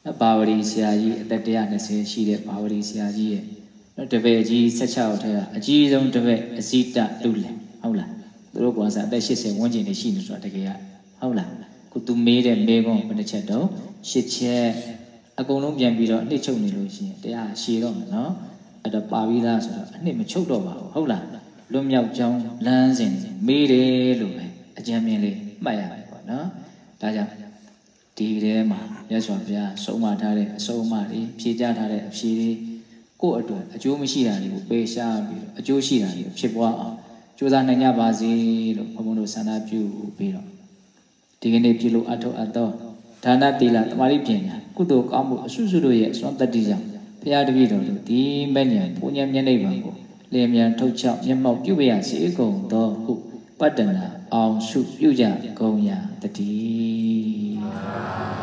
နော်ဘာဝရီဆရာကြီးအသက်120ရှိတဲ့ဘာဝရီဆရာကြီးရဲ့နော်တပည့်ကြီး16ထဲကအကြီးဆုံးတပည့်အဇိတလူလင်ဟုတ်လားသူတို့ကွာစားအသက်80ဝန်းကျင်နေရှိနေဆိုတာတကယ်ကဟုတ်လားကိုသူမေးတဲ့မေးခွန်းဘယ်နှချက်တော့၈ချက်အကုန်လုံးပြန်ပြီးတော့အနှစ်ချုပ်နေလို့ရှိရင်တရားရှည်တော့မယ်နော် အဲ့တော့ပါပြီးသားဆိုတော့အနှစ်မချုပ်တော့ပါဘူးဟုတ်လားလွတ်မြောက်ကြောင်းလမ်းစဉ်မေးတယ်လို့ပဲအကြံဉာဏ်လေးမှတ်ရမယ်ပေါ့နော်ဒါကြောင့်ဒီထဲမှာရသော်ဘုရားဆုံးမထားတဲ့အဆုံးအမတွေဖြေကြထားတဲ့အဖြေတွေကိုယ့်အတွက်အကျိုးမရှိတာတွေကိုပယ်ရှားပြီးတော့အကျိုးရှိတာတွေကိုဖြစ်ပွားအောင်ကြိုးစားနိုင်ကြပါစေလို့ဘုန်းဘုန်းတို့ဆန္ဒပြုပြီးတော့ဒီကနေ့ပြုလို့အထောက်အသောဒါနသီလတမာတိပညာကုသိုလ်ကောင်းမှုအဆုစုတို့ရဲ့အစွမ်းတတ္တိကြောင့် ဖရာတပည့်တော်တို့ဒီမဲ့ညာပူညာမျက်နှိပ်ပါကိုလျင်မြန်ထုတ်ချောက်မျက်မှောက်ပြုပရစေကုန်သောဟုပတ္တနာအောင်စုပြုကြကုန်ရာတည်း